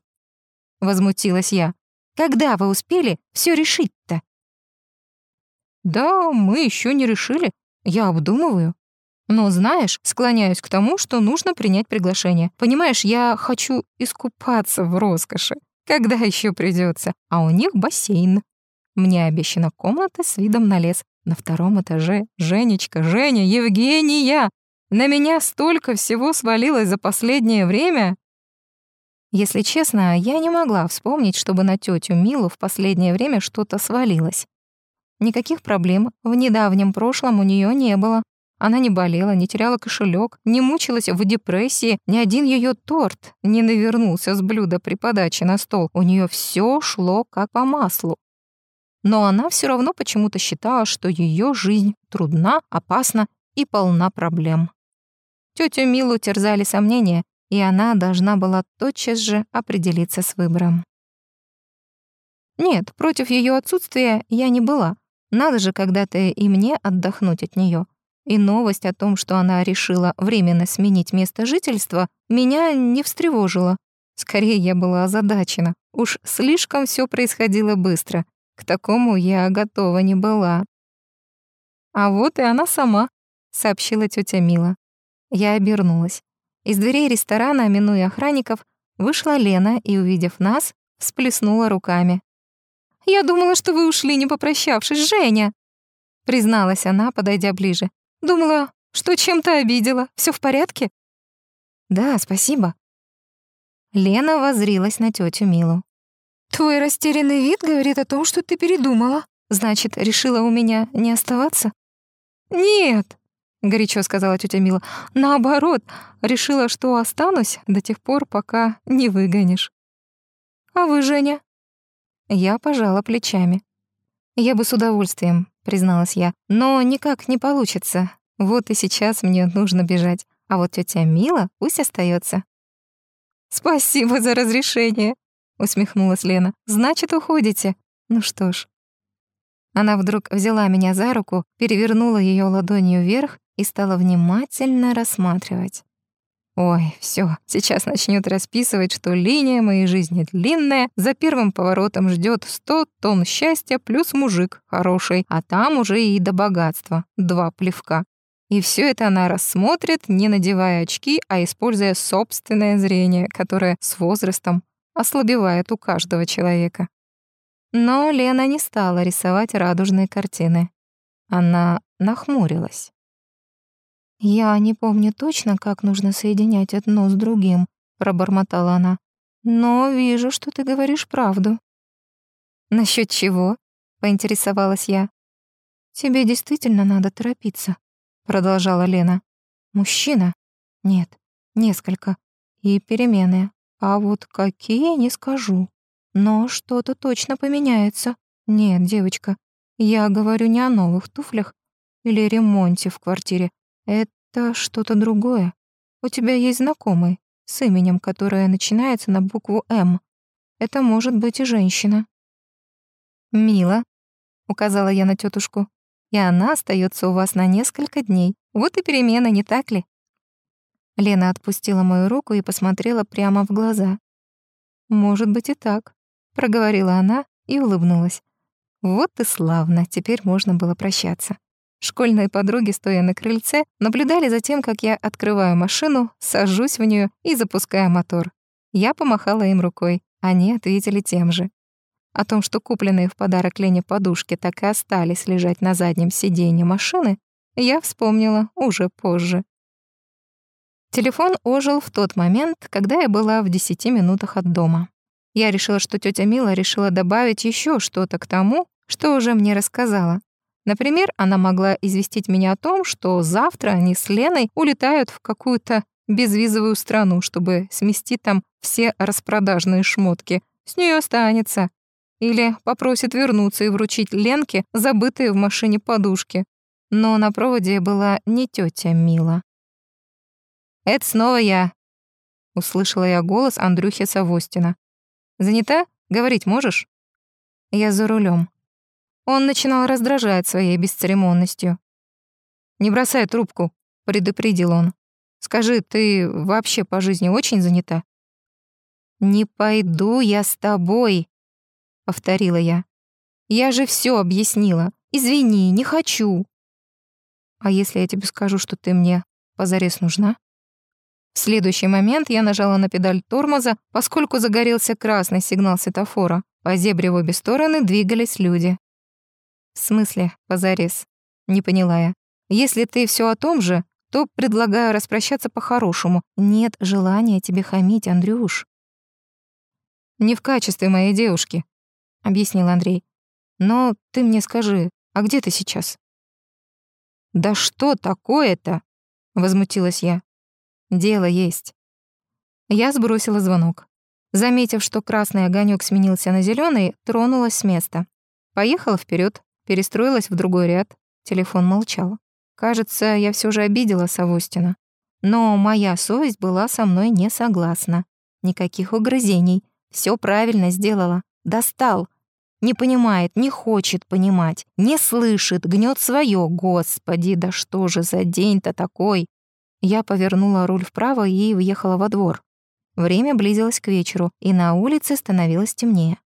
Возмутилась я. Когда вы успели все решить-то? Да, мы еще не решили. Я обдумываю. Но, знаешь, склоняюсь к тому, что нужно принять приглашение. Понимаешь, я хочу искупаться в роскоши. Когда еще придется? А у них бассейн. Мне обещана комната с видом на лес. На втором этаже Женечка, Женя, Евгения. На меня столько всего свалилось за последнее время. Если честно, я не могла вспомнить, чтобы на тетю Милу в последнее время что-то свалилось. Никаких проблем в недавнем прошлом у нее не было. Она не болела, не теряла кошелек, не мучилась в депрессии, ни один ее торт не навернулся с блюда при подаче на стол. У нее все шло как по маслу. Но она все равно почему-то считала, что ее жизнь трудна, опасна и полна проблем. Тетю Милу терзали сомнения, и она должна была тотчас же определиться с выбором. Нет, против ее отсутствия я не была. Надо же когда-то и мне отдохнуть от нее. И новость о том, что она решила временно сменить место жительства, меня не встревожила. Скорее, я была озадачена. Уж слишком все происходило быстро. К такому я готова не была. А вот и она сама, сообщила тетя Мила. Я обернулась. Из дверей ресторана, минуя охранников, вышла Лена и, увидев нас, всплеснула руками. «Я думала, что вы ушли, не попрощавшись, Женя!» призналась она, подойдя ближе. «Думала, что чем-то обидела. Все в порядке?» «Да, спасибо». Лена возрилась на тетю Милу. «Твой растерянный вид говорит о том, что ты передумала. Значит, решила у меня не оставаться?» «Нет», — горячо сказала тетя Мила. «Наоборот, решила, что останусь до тех пор, пока не выгонишь». «А вы, Женя?» Я пожала плечами. «Я бы с удовольствием», — призналась я. «Но никак не получится. Вот и сейчас мне нужно бежать. А вот тетя Мила пусть остается. «Спасибо за разрешение», — усмехнулась Лена. «Значит, уходите. Ну что ж». Она вдруг взяла меня за руку, перевернула ее ладонью вверх и стала внимательно рассматривать. Ой, все, сейчас начнет расписывать, что линия моей жизни длинная, за первым поворотом ждет сто тонн счастья плюс мужик хороший, а там уже и до богатства, два плевка. И все это она рассмотрит, не надевая очки, а используя собственное зрение, которое с возрастом ослабевает у каждого человека. Но Лена не стала рисовать радужные картины. Она нахмурилась. «Я не помню точно, как нужно соединять одно с другим», — пробормотала она. «Но вижу, что ты говоришь правду». «Насчёт чего?» — поинтересовалась я. «Тебе действительно надо торопиться», — продолжала Лена. «Мужчина? Нет, несколько. И перемены. А вот какие, не скажу. Но что-то точно поменяется. Нет, девочка, я говорю не о новых туфлях или ремонте в квартире, это что-то другое. У тебя есть знакомый с именем, которое начинается на букву «М». Это может быть и женщина. «Мила», — указала я на тетушку, «и она остается у вас на несколько дней. Вот и перемена, не так ли?» Лена отпустила мою руку и посмотрела прямо в глаза. «Может быть и так», — проговорила она и улыбнулась. Вот и славно, теперь можно было прощаться. Школьные подруги, стоя на крыльце, наблюдали за тем, как я открываю машину, сажусь в нее и запускаю мотор. Я помахала им рукой, они ответили тем же. О том, что купленные в подарок Лене подушки так и остались лежать на заднем сиденье машины, я вспомнила уже позже. Телефон ожил в тот момент, когда я была в 10 минутах от дома. Я решила, что тетя Мила решила добавить еще что-то к тому, что уже мне рассказала. Например, она могла известить меня о том, что завтра они с Леной улетают в какую-то безвизовую страну, чтобы сместить там все распродажные шмотки. С нее останется. Или попросит вернуться и вручить Ленке забытые в машине подушки. Но на проводе была не тетя Мила. «Это снова я», — услышала я голос Андрюхи Савостина. «Занята? Говорить можешь?» «Я за рулем. Он начинал раздражать своей бесцеремонностью. «Не бросай трубку», — предупредил он. «Скажи, ты вообще по жизни очень занята?» «Не пойду я с тобой», — повторила я. «Я же все объяснила. Извини, не хочу». «А если я тебе скажу, что ты мне позарез нужна?» В следующий момент я нажала на педаль тормоза, поскольку загорелся красный сигнал светофора. По зебре в обе стороны двигались люди. «В смысле, позарез?» Не поняла я. «Если ты все о том же, то предлагаю распрощаться по-хорошему. Нет желания тебе хамить, Андрюш». «Не в качестве моей девушки», — объяснил Андрей. «Но ты мне скажи, а где ты сейчас?» «Да что такое-то?» — возмутилась я. «Дело есть». Я сбросила звонок. Заметив, что красный огонек сменился на зеленый, тронулась с места. Поехала вперед, Перестроилась в другой ряд. Телефон молчал. Кажется, я все же обидела Савостина. Но моя совесть была со мной не согласна. Никаких угрызений. Все правильно сделала. Достал. Не понимает, не хочет понимать, не слышит, гнет свое. Господи, да что же за день-то такой? Я повернула руль вправо и въехала во двор. Время близилось к вечеру, и на улице становилось темнее.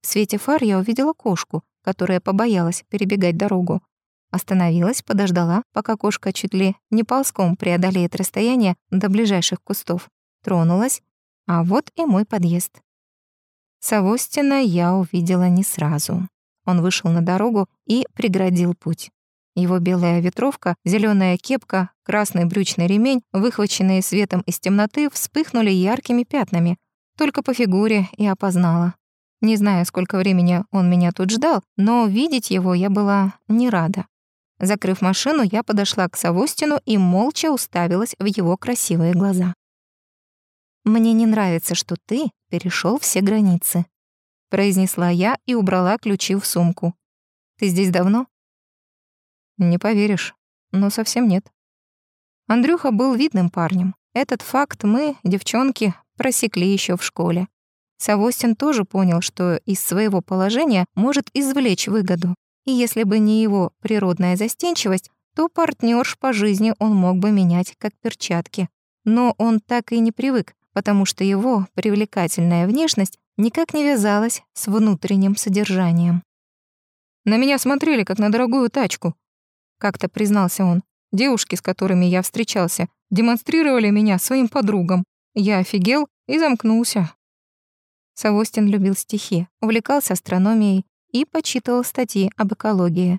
В свете фар я увидела кошку, которая побоялась перебегать дорогу. Остановилась, подождала, пока кошка чуть ли не ползком преодолеет расстояние до ближайших кустов. Тронулась, а вот и мой подъезд. Савостина я увидела не сразу. Он вышел на дорогу и преградил путь. Его белая ветровка, зеленая кепка, красный брючный ремень, выхваченные светом из темноты, вспыхнули яркими пятнами. Только по фигуре и опознала. Не знаю, сколько времени он меня тут ждал, но видеть его я была не рада. Закрыв машину, я подошла к Савостину и молча уставилась в его красивые глаза. «Мне не нравится, что ты перешел все границы», — произнесла я и убрала ключи в сумку. «Ты здесь давно?» «Не поверишь, но совсем нет». Андрюха был видным парнем. Этот факт мы, девчонки, просекли еще в школе. Савостин тоже понял, что из своего положения может извлечь выгоду. И если бы не его природная застенчивость, то партнерш по жизни он мог бы менять как перчатки. Но он так и не привык, потому что его привлекательная внешность никак не вязалась с внутренним содержанием. «На меня смотрели, как на дорогую тачку», — как-то признался он. «Девушки, с которыми я встречался, демонстрировали меня своим подругам. Я офигел и замкнулся». Савостин любил стихи, увлекался астрономией и почитывал статьи об экологии.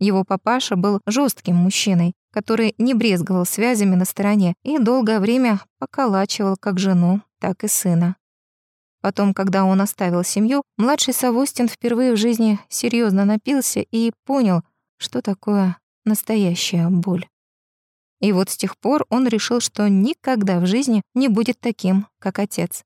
Его папаша был жестким мужчиной, который не брезговал связями на стороне и долгое время поколачивал как жену, так и сына. Потом, когда он оставил семью, младший Савостин впервые в жизни серьезно напился и понял, что такое настоящая боль. И вот с тех пор он решил, что никогда в жизни не будет таким, как отец.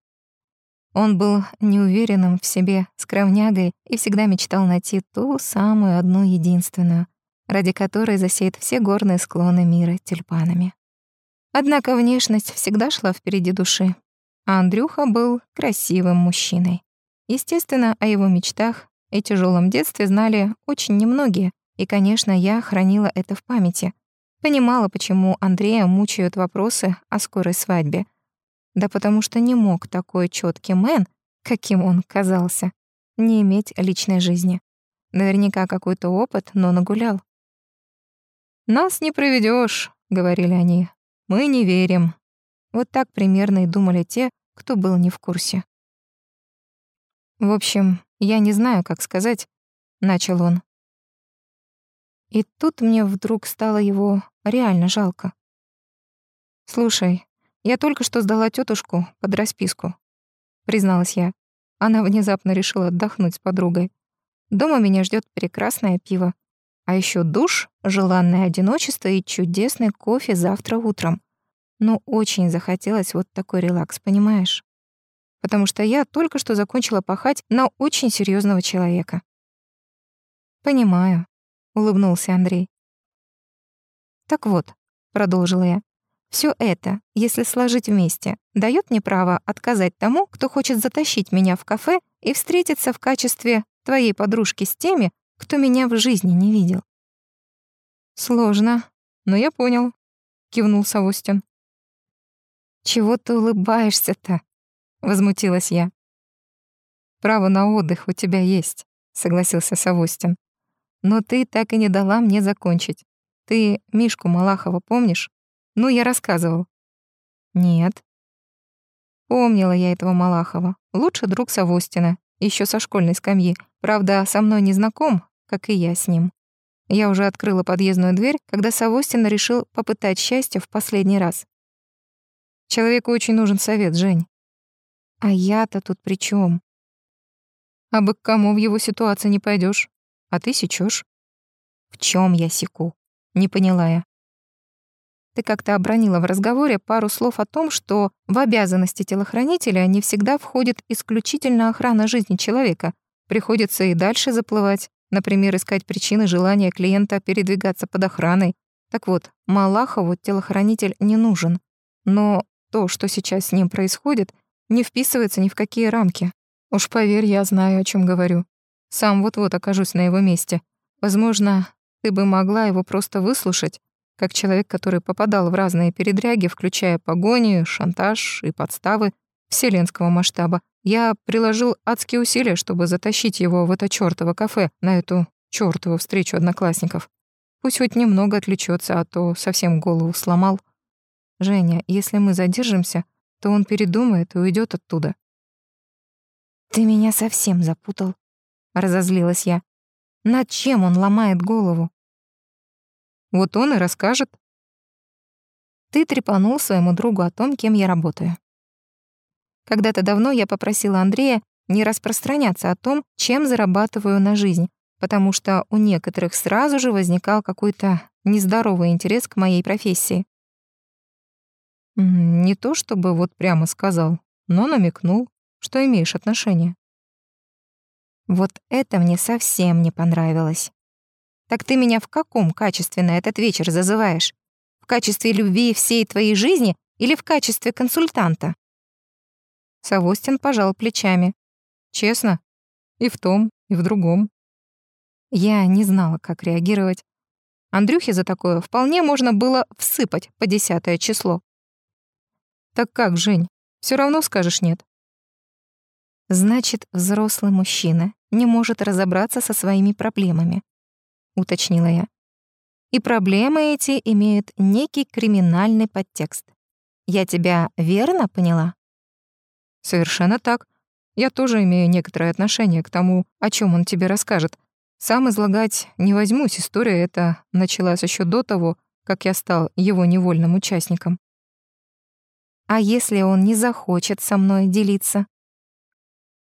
Он был неуверенным в себе, скромнягой и всегда мечтал найти ту самую одну единственную, ради которой засеет все горные склоны мира тюльпанами. Однако внешность всегда шла впереди души, а Андрюха был красивым мужчиной. Естественно, о его мечтах и тяжелом детстве знали очень немногие, и, конечно, я хранила это в памяти. Понимала, почему Андрея мучают вопросы о скорой свадьбе — да потому что не мог такой четкий мэн, каким он казался, не иметь личной жизни. Наверняка какой-то опыт, но нагулял. «Нас не проведешь, говорили они. «Мы не верим». Вот так примерно и думали те, кто был не в курсе. «В общем, я не знаю, как сказать», — начал он. И тут мне вдруг стало его реально жалко. «Слушай, я только что сдала тетушку под расписку, призналась я. Она внезапно решила отдохнуть с подругой. Дома меня ждет прекрасное пиво, а еще душ, желанное одиночество и чудесный кофе завтра утром. Но очень захотелось вот такой релакс, понимаешь? Потому что я только что закончила пахать на очень серьезного человека. Понимаю, улыбнулся Андрей. Так вот, продолжила я. Все это, если сложить вместе, дает мне право отказать тому, кто хочет затащить меня в кафе и встретиться в качестве твоей подружки с теми, кто меня в жизни не видел. Сложно, но я понял, кивнул Савостин. Чего ты улыбаешься-то? возмутилась я. Право на отдых у тебя есть, согласился Савостин. Но ты так и не дала мне закончить. Ты Мишку Малахова помнишь? Ну, я рассказывал. Нет. Помнила я этого Малахова. Лучший друг Савостина, еще со школьной скамьи. Правда, со мной не знаком, как и я с ним. Я уже открыла подъездную дверь, когда Савостин решил попытать счастье в последний раз. Человеку очень нужен совет, Жень. А я-то тут при чем? А бы к кому в его ситуации не пойдешь, а ты сечешь. В чем я секу? Не поняла я. Ты как-то обронила в разговоре пару слов о том, что в обязанности телохранителя не всегда входит исключительно охрана жизни человека. Приходится и дальше заплывать, например, искать причины желания клиента передвигаться под охраной. Так вот, Малахову телохранитель не нужен. Но то, что сейчас с ним происходит, не вписывается ни в какие рамки. Уж поверь, я знаю, о чем говорю. Сам вот-вот окажусь на его месте. Возможно, ты бы могла его просто выслушать, как человек, который попадал в разные передряги, включая погони, шантаж и подставы вселенского масштаба, я приложил адские усилия, чтобы затащить его в это чёртово кафе, на эту чёртову встречу одноклассников. Пусть хоть немного отвлечется, а то совсем голову сломал. Женя, если мы задержимся, то он передумает и уйдет оттуда. Ты меня совсем запутал, разозлилась я. Над чем он ломает голову? Вот он и расскажет. Ты трепанул своему другу о том, кем я работаю. Когда-то давно я попросила Андрея не распространяться о том, чем зарабатываю на жизнь, потому что у некоторых сразу же возникал какой-то нездоровый интерес к моей профессии. Не то чтобы вот прямо сказал, но намекнул, что имеешь отношение. Вот это мне совсем не понравилось. Так ты меня в каком качестве на этот вечер зазываешь? В качестве любви всей твоей жизни или в качестве консультанта? Савостин пожал плечами. Честно, и в том, и в другом. Я не знала, как реагировать. Андрюхе за такое вполне можно было всыпать по десятое число. Так как, Жень, все равно скажешь нет? Значит, взрослый мужчина не может разобраться со своими проблемами, уточнила я. И проблемы эти имеют некий криминальный подтекст. Я тебя верно поняла? Совершенно так. Я тоже имею некоторое отношение к тому, о чем он тебе расскажет, сам излагать не возьмусь, история эта началась еще до того, как я стал его невольным участником. А если он не захочет со мной делиться?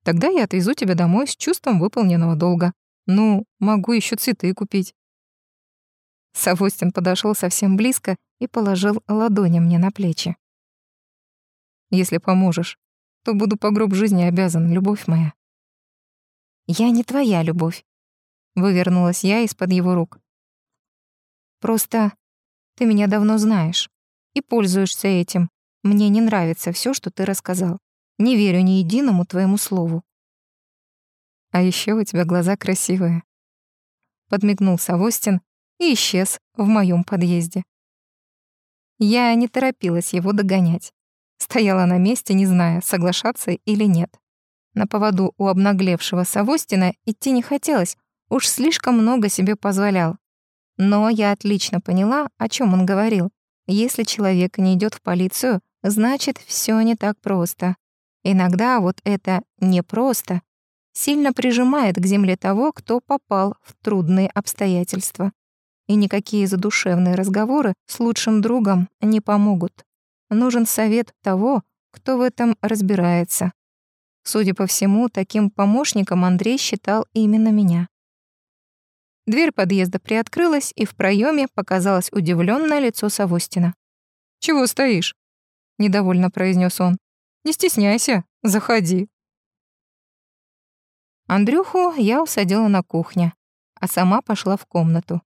Тогда я отвезу тебя домой с чувством выполненного долга. Ну, могу еще цветы купить. Савостин подошел совсем близко и положил ладони мне на плечи. Если поможешь, то буду по гроб жизни обязан, любовь моя. Я не твоя любовь. Вывернулась я из-под его рук. Просто ты меня давно знаешь и пользуешься этим. Мне не нравится все, что ты рассказал. Не верю ни единому твоему слову. А еще у тебя глаза красивые. Подмигнул Савостин и исчез в моем подъезде. Я не торопилась его догонять. Стояла на месте, не зная, соглашаться или нет. На поводу у обнаглевшего Савостина идти не хотелось, Уж слишком много себе позволял. Но я отлично поняла, о чем он говорил. Если человек не идет в полицию, значит, все не так просто. Иногда вот это «непросто» сильно прижимает к земле того, кто попал в трудные обстоятельства. И никакие задушевные разговоры с лучшим другом не помогут. Нужен совет того, кто в этом разбирается. Судя по всему, таким помощником Андрей считал именно меня. Дверь подъезда приоткрылась, и в проеме показалось удивленное лицо Савостина. «Чего стоишь?» — недовольно произнес он. «Не стесняйся, заходи». Андрюху я усадила на кухне, а сама пошла в комнату.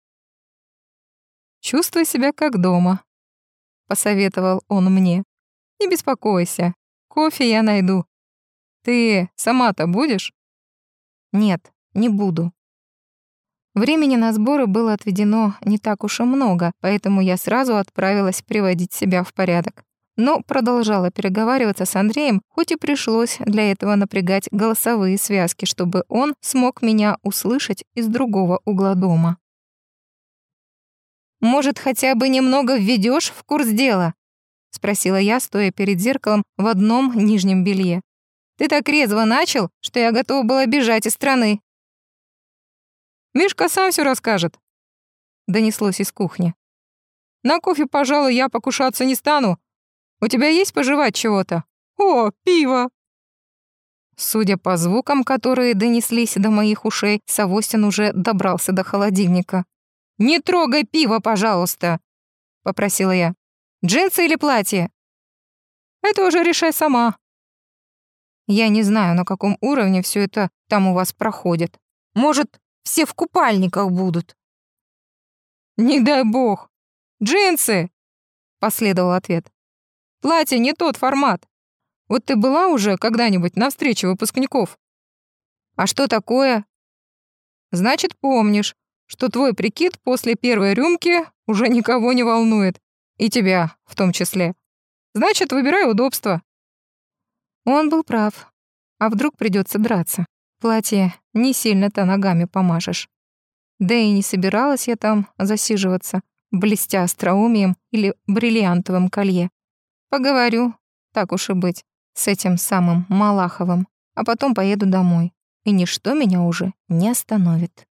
«Чувствуй себя как дома», — посоветовал он мне. «Не беспокойся, кофе я найду. Ты сама-то будешь?» «Нет, не буду», Времени на сборы было отведено не так уж и много, поэтому я сразу отправилась приводить себя в порядок. Но продолжала переговариваться с Андреем, хоть и пришлось для этого напрягать голосовые связки, чтобы он смог меня услышать из другого угла дома. «Может, хотя бы немного введешь в курс дела?» — спросила я, стоя перед зеркалом в одном нижнем белье. «Ты так резво начал, что я готова была бежать из страны». Мишка сам все расскажет», — донеслось из кухни. «На кофе, пожалуй, я покушаться не стану. У тебя есть пожевать чего-то? О, пиво!» Судя по звукам, которые донеслись до моих ушей, Савостин уже добрался до холодильника. «Не трогай пиво, пожалуйста!» — попросила я. «Джинсы или платье?» «Это уже решай сама». «Я не знаю, на каком уровне все это там у вас проходит. Может, все в купальниках будут». «Не дай бог! Джинсы!» — последовал ответ. «Платье не тот формат. Вот ты была уже когда-нибудь на встрече выпускников?» «А что такое?» «Значит, помнишь, что твой прикид после первой рюмки уже никого не волнует, и тебя в том числе. Значит, выбирай удобство». Он был прав. А вдруг придется драться? Платье не сильно-то ногами помашешь. Да и не собиралась я там засиживаться, блестя остроумием или бриллиантовым колье. Поговорю, так уж и быть, с этим самым Малаховым, а потом поеду домой, и ничто меня уже не остановит.